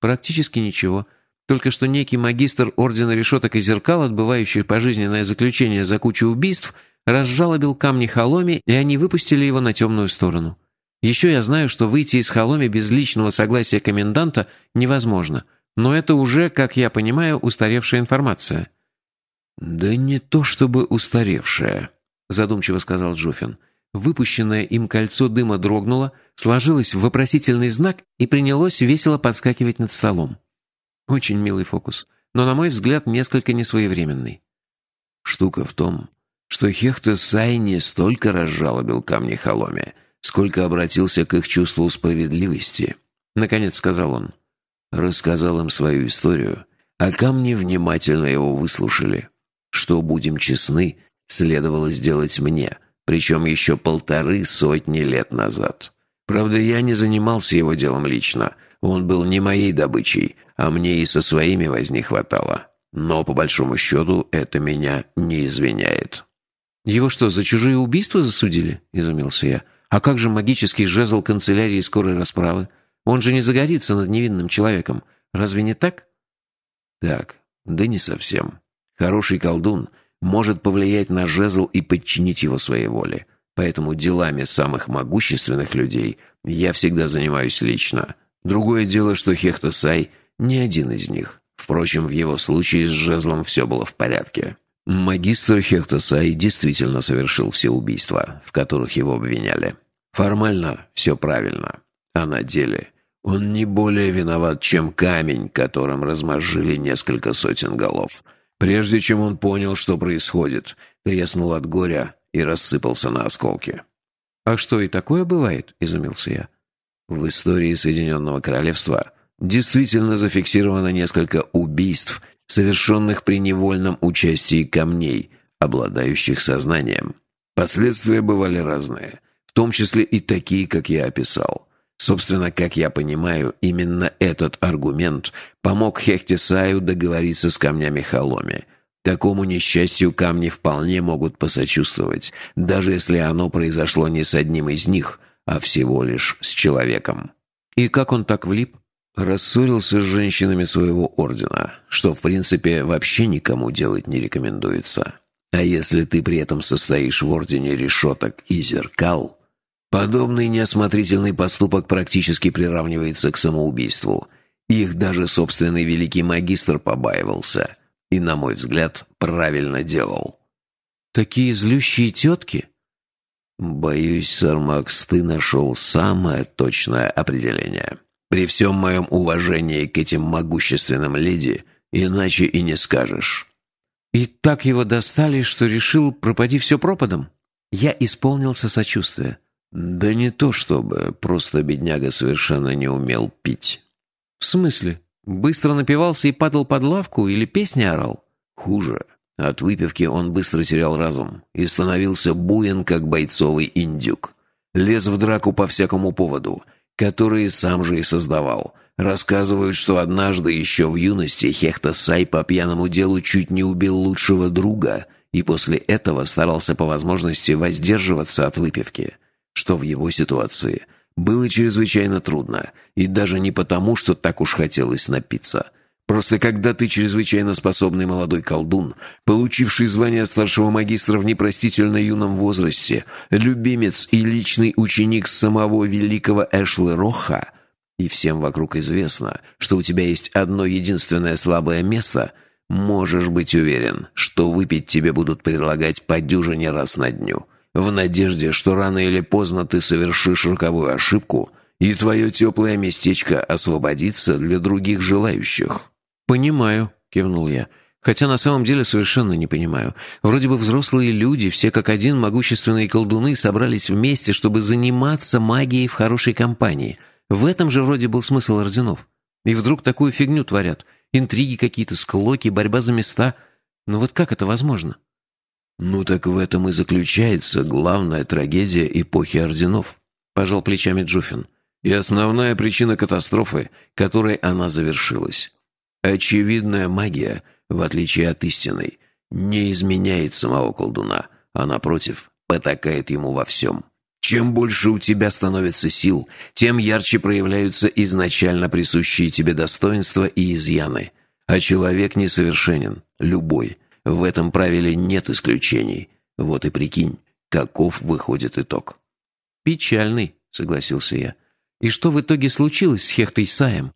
«Практически ничего. Только что некий магистр Ордена Решеток и Зеркал, отбывающий пожизненное заключение за кучу убийств, разжалобил камни Холоми, и они выпустили его на темную сторону. Еще я знаю, что выйти из Холоми без личного согласия коменданта невозможно, но это уже, как я понимаю, устаревшая информация». «Да не то чтобы устаревшая», — задумчиво сказал Джуфин. Выпущенное им кольцо дыма дрогнуло, сложилось в вопросительный знак и принялось весело подскакивать над столом. Очень милый фокус, но, на мой взгляд, несколько несвоевременный. Штука в том, что Хехте Сай не столько разжалобил камни Холоме, сколько обратился к их чувству справедливости. Наконец сказал он. Рассказал им свою историю, а камни внимательно его выслушали. Что, будем честны, следовало сделать мне, причем еще полторы сотни лет назад. Правда, я не занимался его делом лично. Он был не моей добычей, а мне и со своими возни хватало. Но, по большому счету, это меня не извиняет». «Его что, за чужие убийства засудили?» – изумился я. «А как же магический жезл канцелярии скорой расправы? Он же не загорится над невинным человеком. Разве не так?» «Так, да не совсем. Хороший колдун может повлиять на жезл и подчинить его своей воле. поэтому делами самых могущественных людей я всегда занимаюсь лично. Другое дело, что Хехтосай не один из них. Впрочем, в его случае с жезлом все было в порядке. Магистр Хехтосай действительно совершил все убийства, в которых его обвиняли. Формально все правильно, а на деле он не более виноват, чем камень, которым размозжили несколько сотен голов. Прежде чем он понял, что происходит, треснул от горя и рассыпался на осколки. «А что, и такое бывает?» – изумился я. В истории Соединенного Королевства действительно зафиксировано несколько убийств, совершенных при невольном участии камней, обладающих сознанием. Последствия бывали разные, в том числе и такие, как я описал. Собственно, как я понимаю, именно этот аргумент помог Хехтисаю договориться с камнями Халоми. Такому несчастью камни вполне могут посочувствовать, даже если оно произошло не с одним из них, а всего лишь с человеком. И как он так влип? Рассорился с женщинами своего ордена, что, в принципе, вообще никому делать не рекомендуется. А если ты при этом состоишь в ордене решеток и зеркал, подобный неосмотрительный поступок практически приравнивается к самоубийству. Их даже собственный великий магистр побаивался. И, на мой взгляд, правильно делал. «Такие злющие тетки?» «Боюсь, Сармакс, ты нашел самое точное определение». При всем моем уважении к этим могущественным леди, иначе и не скажешь». «И так его достали, что решил, пропади все пропадом?» Я исполнился сочувствия. «Да не то чтобы, просто бедняга совершенно не умел пить». «В смысле? Быстро напивался и падал под лавку или песни орал?» «Хуже. От выпивки он быстро терял разум и становился буен, как бойцовый индюк. Лез в драку по всякому поводу» которые сам же и создавал. Рассказывают, что однажды еще в юности Хехта Сай по пьяному делу чуть не убил лучшего друга и после этого старался по возможности воздерживаться от выпивки, что в его ситуации было чрезвычайно трудно, и даже не потому, что так уж хотелось напиться – Просто когда ты чрезвычайно способный молодой колдун, получивший звание старшего магистра в непростительно юном возрасте, любимец и личный ученик самого великого Эшлы Роха, и всем вокруг известно, что у тебя есть одно единственное слабое место, можешь быть уверен, что выпить тебе будут предлагать по дюжине раз на дню, в надежде, что рано или поздно ты совершишь роковую ошибку, и твое теплое местечко освободится для других желающих. «Понимаю», — кивнул я. «Хотя на самом деле совершенно не понимаю. Вроде бы взрослые люди, все как один могущественные колдуны, собрались вместе, чтобы заниматься магией в хорошей компании. В этом же вроде был смысл орденов. И вдруг такую фигню творят. Интриги какие-то, склоки, борьба за места. Ну вот как это возможно?» «Ну так в этом и заключается главная трагедия эпохи орденов», — пожал плечами Джуфин. «И основная причина катастрофы, которой она завершилась». Очевидная магия, в отличие от истинной, не изменяет самого колдуна, а, напротив, потакает ему во всем. Чем больше у тебя становится сил, тем ярче проявляются изначально присущие тебе достоинства и изъяны. А человек несовершенен, любой. В этом правиле нет исключений. Вот и прикинь, каков выходит итог. «Печальный», — согласился я. «И что в итоге случилось с Хехтой Саем?»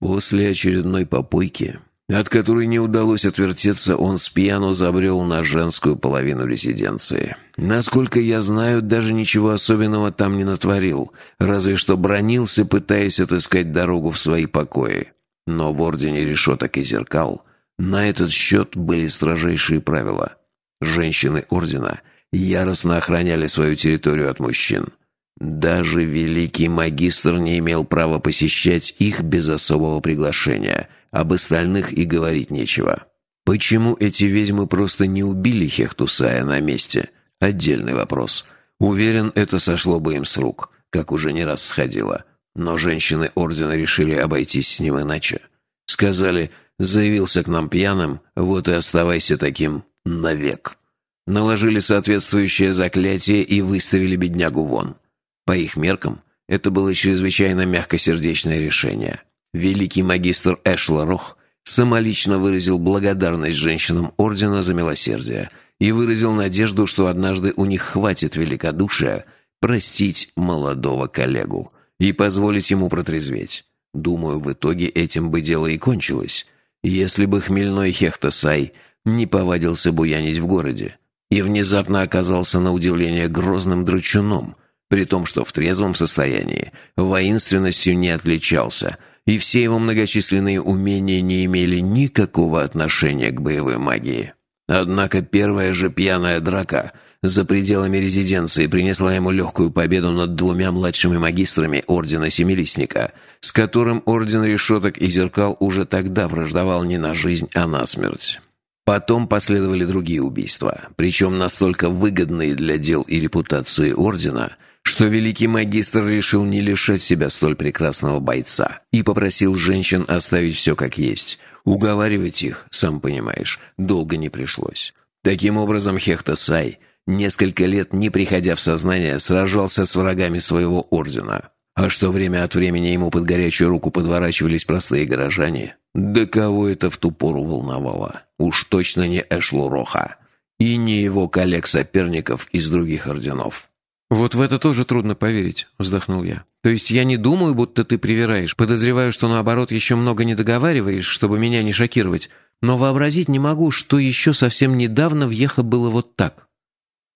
После очередной попойки, от которой не удалось отвертеться, он с пьяну забрел на женскую половину резиденции. Насколько я знаю, даже ничего особенного там не натворил, разве что бронился, пытаясь отыскать дорогу в свои покои. Но в Ордене Решеток и Зеркал на этот счет были строжайшие правила. Женщины Ордена яростно охраняли свою территорию от мужчин – даже великий магистр не имел права посещать их без особого приглашения. Об остальных и говорить нечего. Почему эти ведьмы просто не убили Хехтусая на месте? Отдельный вопрос. Уверен, это сошло бы им с рук, как уже не раз сходило. Но женщины Ордена решили обойтись с ним иначе. Сказали, заявился к нам пьяным, вот и оставайся таким навек. Наложили соответствующее заклятие и выставили беднягу вон. По их меркам, это было чрезвычайно мягкосердечное решение. Великий магистр Эшла Рох самолично выразил благодарность женщинам Ордена за милосердие и выразил надежду, что однажды у них хватит великодушия простить молодого коллегу и позволить ему протрезветь. Думаю, в итоге этим бы дело и кончилось, если бы хмельной Хехтасай не повадился буянить в городе и внезапно оказался на удивление грозным драчуном, при том, что в трезвом состоянии воинственностью не отличался, и все его многочисленные умения не имели никакого отношения к боевой магии. Однако первая же пьяная драка за пределами резиденции принесла ему легкую победу над двумя младшими магистрами Ордена Семилистника, с которым Орден Решеток и Зеркал уже тогда враждовал не на жизнь, а на смерть. Потом последовали другие убийства, причем настолько выгодные для дел и репутации Ордена, что великий магистр решил не лишать себя столь прекрасного бойца и попросил женщин оставить все как есть. Уговаривать их, сам понимаешь, долго не пришлось. Таким образом, Хехта Сай, несколько лет не приходя в сознание, сражался с врагами своего ордена. А что время от времени ему под горячую руку подворачивались простые горожане, да кого это в ту пору волновало? Уж точно не Эшлу Роха. И не его коллег-соперников из других орденов. «Вот в это тоже трудно поверить», — вздохнул я. «То есть я не думаю, будто ты привираешь. Подозреваю, что наоборот еще много не договариваешь, чтобы меня не шокировать. Но вообразить не могу, что еще совсем недавно в Ехо было вот так».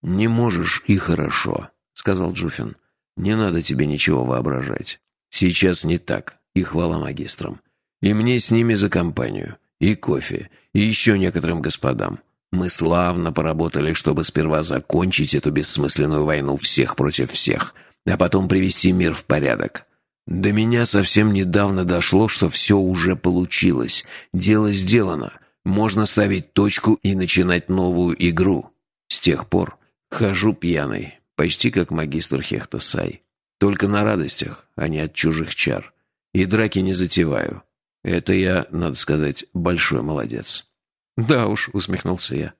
«Не можешь, и хорошо», — сказал Джуфин. Не надо тебе ничего воображать. Сейчас не так, и хвала магистрам. И мне с ними за компанию, и кофе, и еще некоторым господам. Мы славно поработали, чтобы сперва закончить эту бессмысленную войну всех против всех, а потом привести мир в порядок. До меня совсем недавно дошло, что все уже получилось. Дело сделано. Можно ставить точку и начинать новую игру. С тех пор хожу пьяный, Почти как магистр Хехта Сай. Только на радостях, а не от чужих чар. И драки не затеваю. Это я, надо сказать, большой молодец. «Да уж», — усмехнулся я.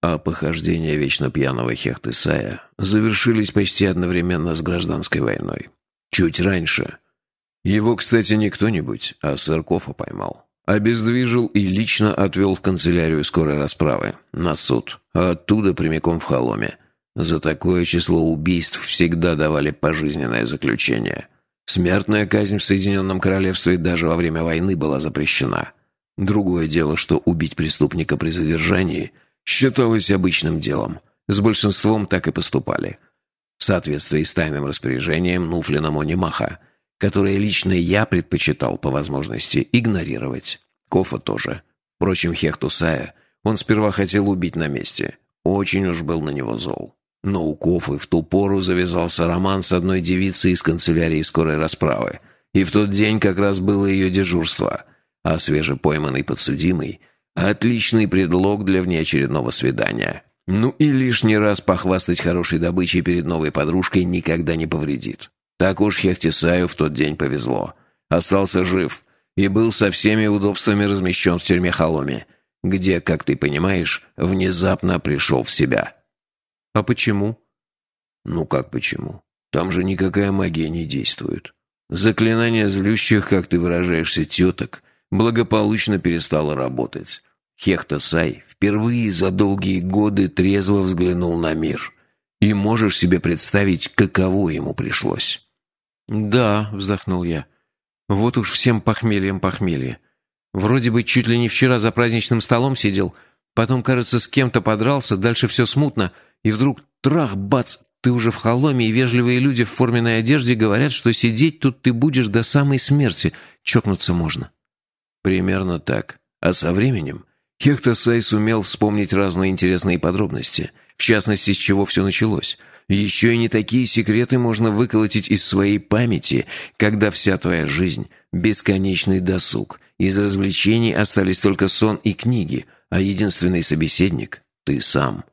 А похождения вечно пьяного Хехты Сая завершились почти одновременно с гражданской войной. Чуть раньше. Его, кстати, не кто-нибудь, а Сыркова поймал. Обездвижил и лично отвел в канцелярию скорой расправы, на суд, а оттуда прямиком в Холоме, за такое число убийств всегда давали пожизненное заключение. Смертная казнь в Соединенном Королевстве даже во время войны была запрещена. Другое дело, что убить преступника при задержании считалось обычным делом. С большинством так и поступали. В соответствии с тайным распоряжением Нуфлина Монимаха, которое лично я предпочитал по возможности игнорировать. Кофа тоже. Впрочем, Хехтусая он сперва хотел убить на месте. Очень уж был на него зол. Но у Кофы в ту пору завязался роман с одной девицей из канцелярии скорой расправы. И в тот день как раз было ее дежурство. А свежепойманный подсудимый – отличный предлог для внеочередного свидания. Ну и лишний раз похвастать хорошей добычей перед новой подружкой никогда не повредит. Так уж Хехтисаю в тот день повезло. Остался жив и был со всеми удобствами размещен в тюрьме Холоме, где, как ты понимаешь, внезапно пришел в себя. «А почему?» «Ну как почему? Там же никакая магия не действует. Заклинание злющих, как ты выражаешься, теток, благополучно перестало работать. Хехта Сай впервые за долгие годы трезво взглянул на мир. И можешь себе представить, каково ему пришлось». «Да», — вздохнул я. «Вот уж всем похмельем похмелье. Вроде бы чуть ли не вчера за праздничным столом сидел, потом, кажется, с кем-то подрался, дальше все смутно, и вдруг трах, бац, ты уже в холоме, и вежливые люди в форменной одежде говорят, что сидеть тут ты будешь до самой смерти, чокнуться можно. Примерно так. А со временем Хехта Сай сумел вспомнить разные интересные подробности, в частности, с чего все началось. Еще и не такие секреты можно выколотить из своей памяти, когда вся твоя жизнь — бесконечный досуг. Из развлечений остались только сон и книги, а единственный собеседник — ты сам.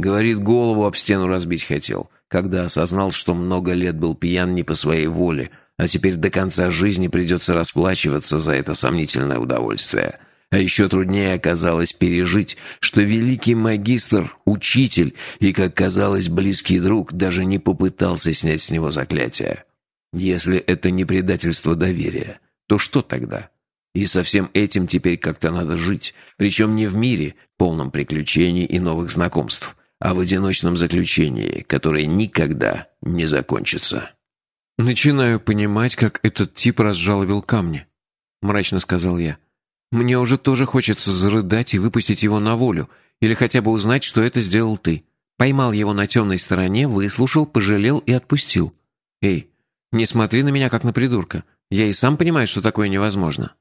Говорит, голову об стену разбить хотел, когда осознал, что много лет был пьян не по своей воле, а теперь до конца жизни придется расплачиваться за это сомнительное удовольствие. А еще труднее оказалось пережить, что великий магистр, учитель и, как казалось, близкий друг даже не попытался снять с него заклятие. Если это не предательство доверия, то что тогда? И со всем этим теперь как-то надо жить. Причем не в мире, полном приключений и новых знакомств, а в одиночном заключении, которое никогда не закончится. «Начинаю понимать, как этот тип разжаловал камни», — мрачно сказал я. «Мне уже тоже хочется зарыдать и выпустить его на волю, или хотя бы узнать, что это сделал ты. Поймал его на темной стороне, выслушал, пожалел и отпустил. Эй, не смотри на меня, как на придурка. Я и сам понимаю, что такое невозможно».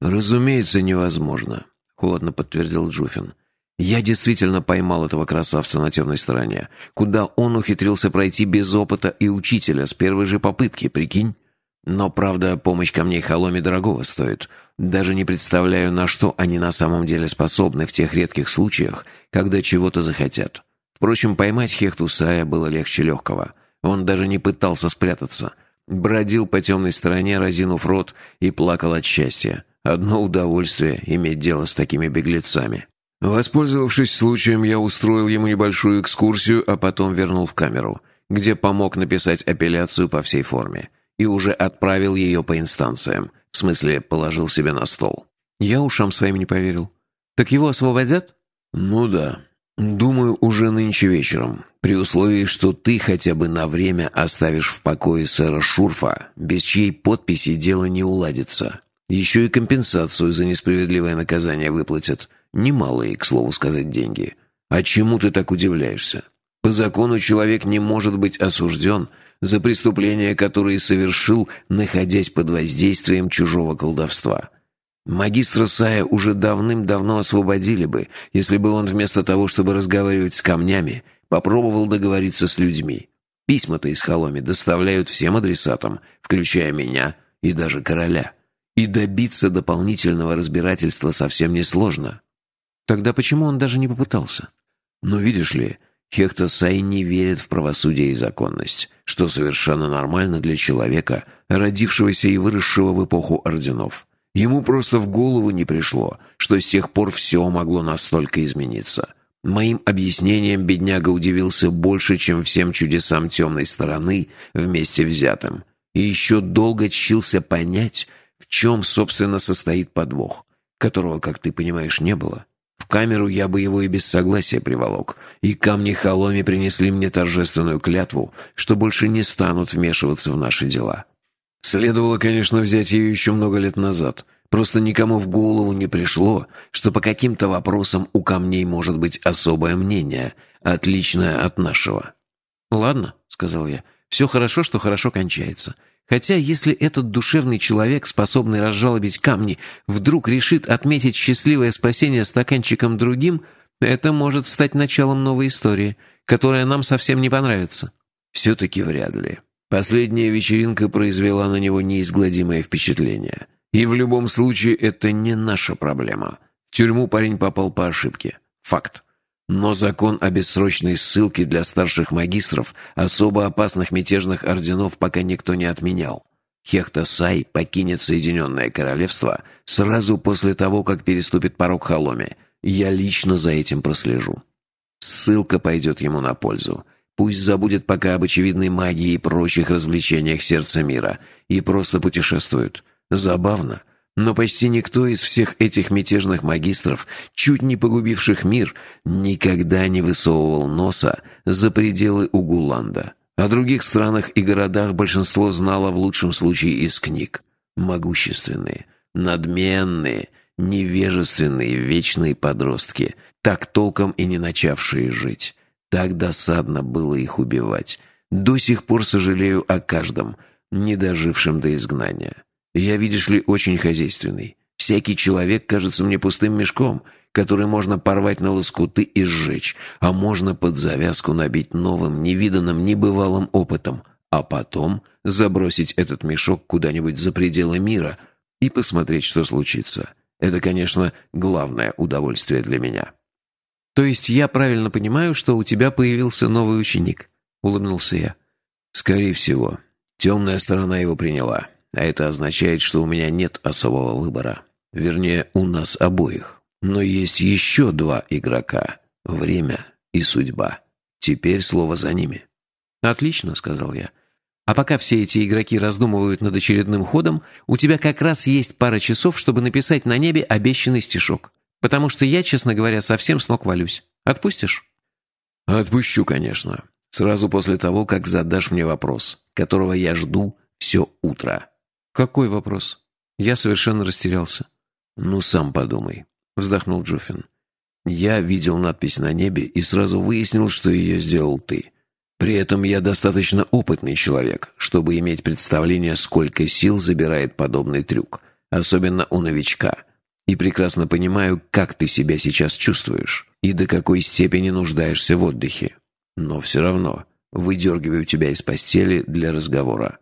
«Разумеется, невозможно», — холодно подтвердил Джуфин. «Я действительно поймал этого красавца на темной стороне, куда он ухитрился пройти без опыта и учителя с первой же попытки, прикинь? Но, правда, помощь камней Холоме дорогого стоит. Даже не представляю, на что они на самом деле способны в тех редких случаях, когда чего-то захотят. Впрочем, поймать Хехтусая было легче легкого. Он даже не пытался спрятаться. Бродил по темной стороне, разинув рот, и плакал от счастья. Одно удовольствие иметь дело с такими беглецами. Воспользовавшись случаем, я устроил ему небольшую экскурсию, а потом вернул в камеру, где помог написать апелляцию по всей форме. И уже отправил ее по инстанциям. В смысле, положил себе на стол. Я ушам своим не поверил. «Так его освободят?» «Ну да. Думаю, уже нынче вечером. При условии, что ты хотя бы на время оставишь в покое сэра Шурфа, без чьей подписи дело не уладится. Еще и компенсацию за несправедливое наказание выплатят. Немалые, к слову сказать, деньги. А чему ты так удивляешься? По закону человек не может быть осужден за преступления, которые совершил, находясь под воздействием чужого колдовства. Магистра Сая уже давным-давно освободили бы, если бы он вместо того, чтобы разговаривать с камнями, попробовал договориться с людьми. Письма-то из Холоми доставляют всем адресатам, включая меня и даже короля. И добиться дополнительного разбирательства совсем несложно. Тогда почему он даже не попытался? Ну, видишь ли, Хехта Сай не верит в правосудие и законность, что совершенно нормально для человека, родившегося и выросшего в эпоху орденов. Ему просто в голову не пришло, что с тех пор все могло настолько измениться. Моим объяснением бедняга удивился больше, чем всем чудесам темной стороны вместе взятым. И еще долго чился понять, в чем, собственно, состоит подвох, которого, как ты понимаешь, не было. Камеру я бы его и без согласия приволок, и камни Холоми принесли мне торжественную клятву, что больше не станут вмешиваться в наши дела. Следовало, конечно, взять ее еще много лет назад. Просто никому в голову не пришло, что по каким-то вопросам у камней может быть особое мнение, отличное от нашего. «Ладно», — сказал я, — «все хорошо, что хорошо кончается. Хотя, если этот душевный человек, способный разжалобить камни, вдруг решит отметить счастливое спасение стаканчиком другим, это может стать началом новой истории, которая нам совсем не понравится». «Все-таки вряд ли. Последняя вечеринка произвела на него неизгладимое впечатление. И в любом случае это не наша проблема. В тюрьму парень попал по ошибке. Факт. Но закон о бессрочной ссылке для старших магистров особо опасных мятежных орденов пока никто не отменял. Хехта Сай покинет Соединенное Королевство сразу после того, как переступит порог Холоме. Я лично за этим прослежу. Ссылка пойдет ему на пользу. Пусть забудет пока об очевидной магии и прочих развлечениях сердца мира и просто путешествует. Забавно, но почти никто из всех этих мятежных магистров, чуть не погубивших мир, никогда не высовывал носа за пределы Угуланда. О других странах и городах большинство знало в лучшем случае из книг. Могущественные, надменные, невежественные, вечные подростки, так толком и не начавшие жить. Так досадно было их убивать. До сих пор сожалею о каждом, не дожившем до изгнания. Я, видишь ли, очень хозяйственный. Всякий человек кажется мне пустым мешком, который можно порвать на лоскуты и сжечь, а можно под завязку набить новым, невиданным, небывалым опытом, а потом забросить этот мешок куда-нибудь за пределы мира и посмотреть, что случится. Это, конечно, главное удовольствие для меня. «То есть я правильно понимаю, что у тебя появился новый ученик?» — улыбнулся я. «Скорее всего. Темная сторона его приняла. А это означает, что у меня нет особого выбора. Вернее, у нас обоих. Но есть еще два игрока. Время и судьба. Теперь слово за ними. «Отлично», — сказал я. А пока все эти игроки раздумывают над очередным ходом, у тебя как раз есть пара часов, чтобы написать на небе обещанный стишок. Потому что я, честно говоря, совсем с ног валюсь. Отпустишь?» «Отпущу, конечно. Сразу после того, как задашь мне вопрос, которого я жду все утро». «Какой вопрос?» Я совершенно растерялся. «Ну, сам подумай», — вздохнул Джуфин. «Я видел надпись на небе и сразу выяснил, что ее сделал ты. При этом я достаточно опытный человек, чтобы иметь представление, сколько сил забирает подобный трюк, особенно у новичка, и прекрасно понимаю, как ты себя сейчас чувствуешь и до какой степени нуждаешься в отдыхе. Но все равно выдергиваю тебя из постели для разговора.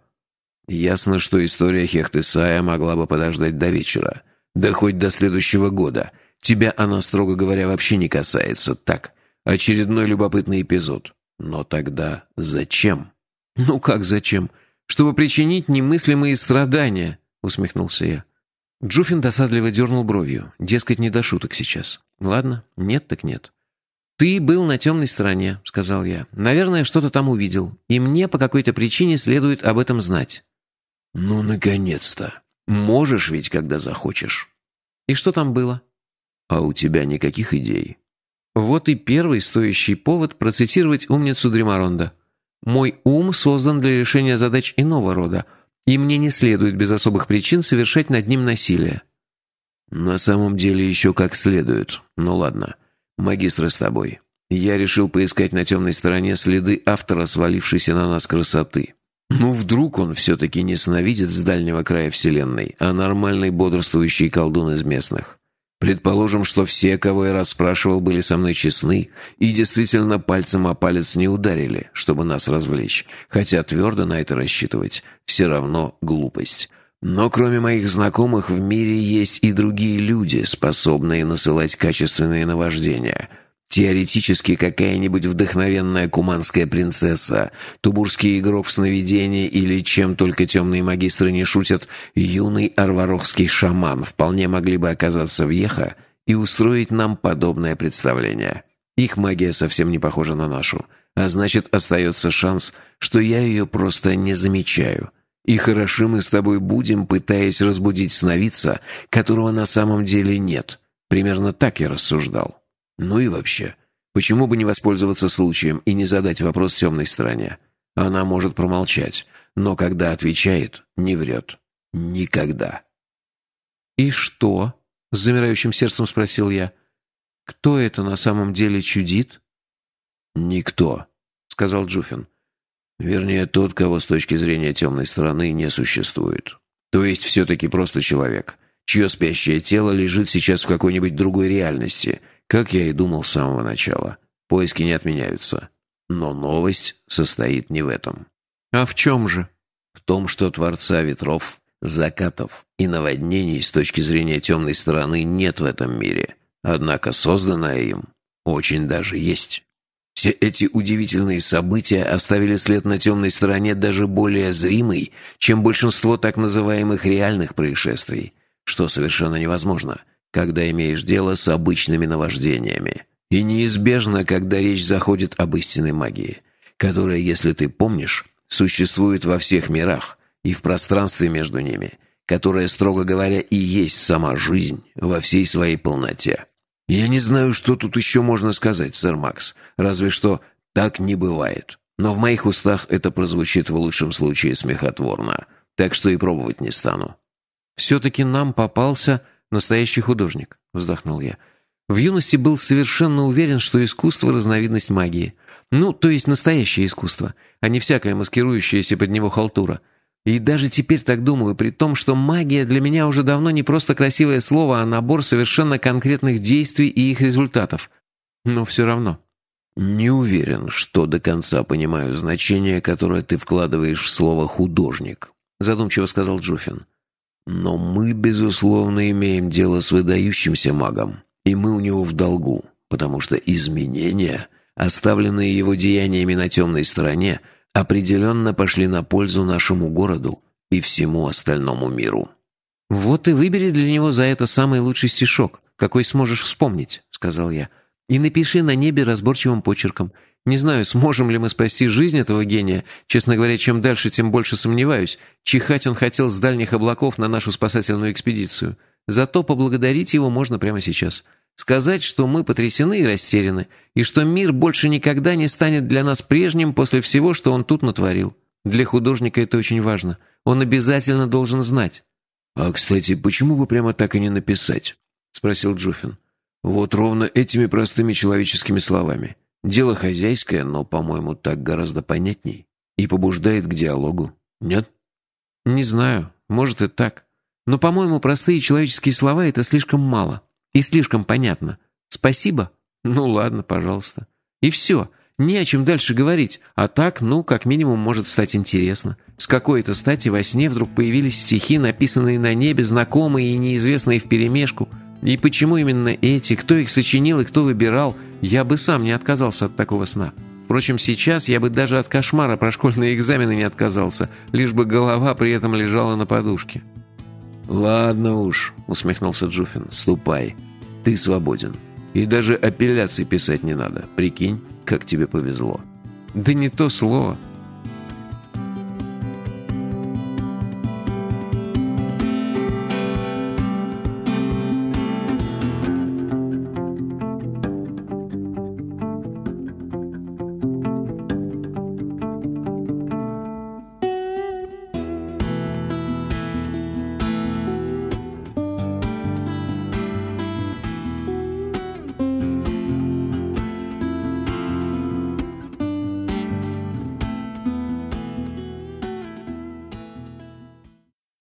Ясно, что история Хехтесая могла бы подождать до вечера, да хоть до следующего года. Тебя она, строго говоря, вообще не касается. Так, очередной любопытный эпизод. Но тогда зачем? «Ну как зачем? Чтобы причинить немыслимые страдания», — усмехнулся я. Джуфин досадливо дернул бровью. Дескать, не до шуток сейчас. Ладно, нет так нет. «Ты был на темной стороне», — сказал я. «Наверное, что-то там увидел. И мне по какой-то причине следует об этом знать». «Ну, наконец-то! Можешь ведь, когда захочешь». «И что там было?» «А у тебя никаких идей?» Вот и первый стоящий повод процитировать умницу Дримаронда. «Мой ум создан для решения задач иного рода, и мне не следует без особых причин совершать над ним насилие». «На самом деле еще как следует. Ну ладно. Магистры с тобой. Я решил поискать на темной стороне следы автора свалившейся на нас красоты. Ну, вдруг он все-таки не сновидит с дальнего края Вселенной, а нормальный бодрствующий колдун из местных». Предположим, что все, кого я расспрашивал, были со мной честны и действительно пальцем о палец не ударили, чтобы нас развлечь, хотя твердо на это рассчитывать все равно глупость. Но кроме моих знакомых в мире есть и другие люди, способные насылать качественные наваждения – Теоретически какая-нибудь вдохновенная куманская принцесса, тубурский игрок в сновидении или, чем только темные магистры не шутят, юный арварохский шаман вполне могли бы оказаться в Еха и устроить нам подобное представление. Их магия совсем не похожа на нашу, а значит, остается шанс, что я ее просто не замечаю. И хороши мы с тобой будем, пытаясь разбудить сновидца, которого на самом деле нет. Примерно так я рассуждал. Ну и вообще, почему бы не воспользоваться случаем и не задать вопрос темной стороне? Она может промолчать, но когда отвечает, не врет. Никогда. «И что?» — с замирающим сердцем спросил я. «Кто это на самом деле чудит?» «Никто», — сказал Джуфин. «Вернее, тот, кого с точки зрения темной стороны не существует. То есть все-таки просто человек, чье спящее тело лежит сейчас в какой-нибудь другой реальности — как я и думал с самого начала. Поиски не отменяются. Но новость состоит не в этом. А в чем же? В том, что Творца ветров, закатов и наводнений с точки зрения темной стороны нет в этом мире. Однако созданное им очень даже есть. Все эти удивительные события оставили след на темной стороне даже более зримый, чем большинство так называемых реальных происшествий, что совершенно невозможно – когда имеешь дело с обычными наваждениями. И неизбежно, когда речь заходит об истинной магии, которая, если ты помнишь, существует во всех мирах и в пространстве между ними, которая, строго говоря, и есть сама жизнь во всей своей полноте. Я не знаю, что тут еще можно сказать, сэр Макс, разве что так не бывает. Но в моих устах это прозвучит в лучшем случае смехотворно, так что и пробовать не стану. «Все-таки нам попался Настоящий художник, вздохнул я. В юности был совершенно уверен, что искусство – разновидность магии. Ну, то есть настоящее искусство, а не всякая маскирующаяся под него халтура. И даже теперь так думаю, при том, что магия для меня уже давно не просто красивое слово, а набор совершенно конкретных действий и их результатов. Но все равно. «Не уверен, что до конца понимаю значение, которое ты вкладываешь в слово «художник», — задумчиво сказал Джуфин. Но мы, безусловно, имеем дело с выдающимся магом, и мы у него в долгу, потому что изменения, оставленные его деяниями на темной стороне, определенно пошли на пользу нашему городу и всему остальному миру. «Вот и выбери для него за это самый лучший стишок, какой сможешь вспомнить», — сказал я. «И напиши на небе разборчивым почерком. Не знаю, сможем ли мы спасти жизнь этого гения. Честно говоря, чем дальше, тем больше сомневаюсь. Чихать он хотел с дальних облаков на нашу спасательную экспедицию. Зато поблагодарить его можно прямо сейчас. Сказать, что мы потрясены и растеряны, и что мир больше никогда не станет для нас прежним после всего, что он тут натворил. Для художника это очень важно. Он обязательно должен знать. «А, кстати, почему бы прямо так и не написать?» — спросил Джуфин. «Вот ровно этими простыми человеческими словами. Дело хозяйское, но, по-моему, так гораздо понятней. И побуждает к диалогу. Нет?» «Не знаю. Может и так. Но, по-моему, простые человеческие слова — это слишком мало. И слишком понятно. Спасибо? Ну ладно, пожалуйста. И все. Не о чем дальше говорить. А так, ну, как минимум, может стать интересно. С какой-то стати во сне вдруг появились стихи, написанные на небе, знакомые и неизвестные вперемешку. И почему именно эти, кто их сочинил и кто выбирал, я бы сам не отказался от такого сна. Впрочем, сейчас я бы даже от кошмара про школьные экзамены не отказался, лишь бы голова при этом лежала на подушке. «Ладно уж», — усмехнулся Джуфин, — «ступай. Ты свободен. И даже апелляции писать не надо. Прикинь, как тебе повезло». «Да не то слово.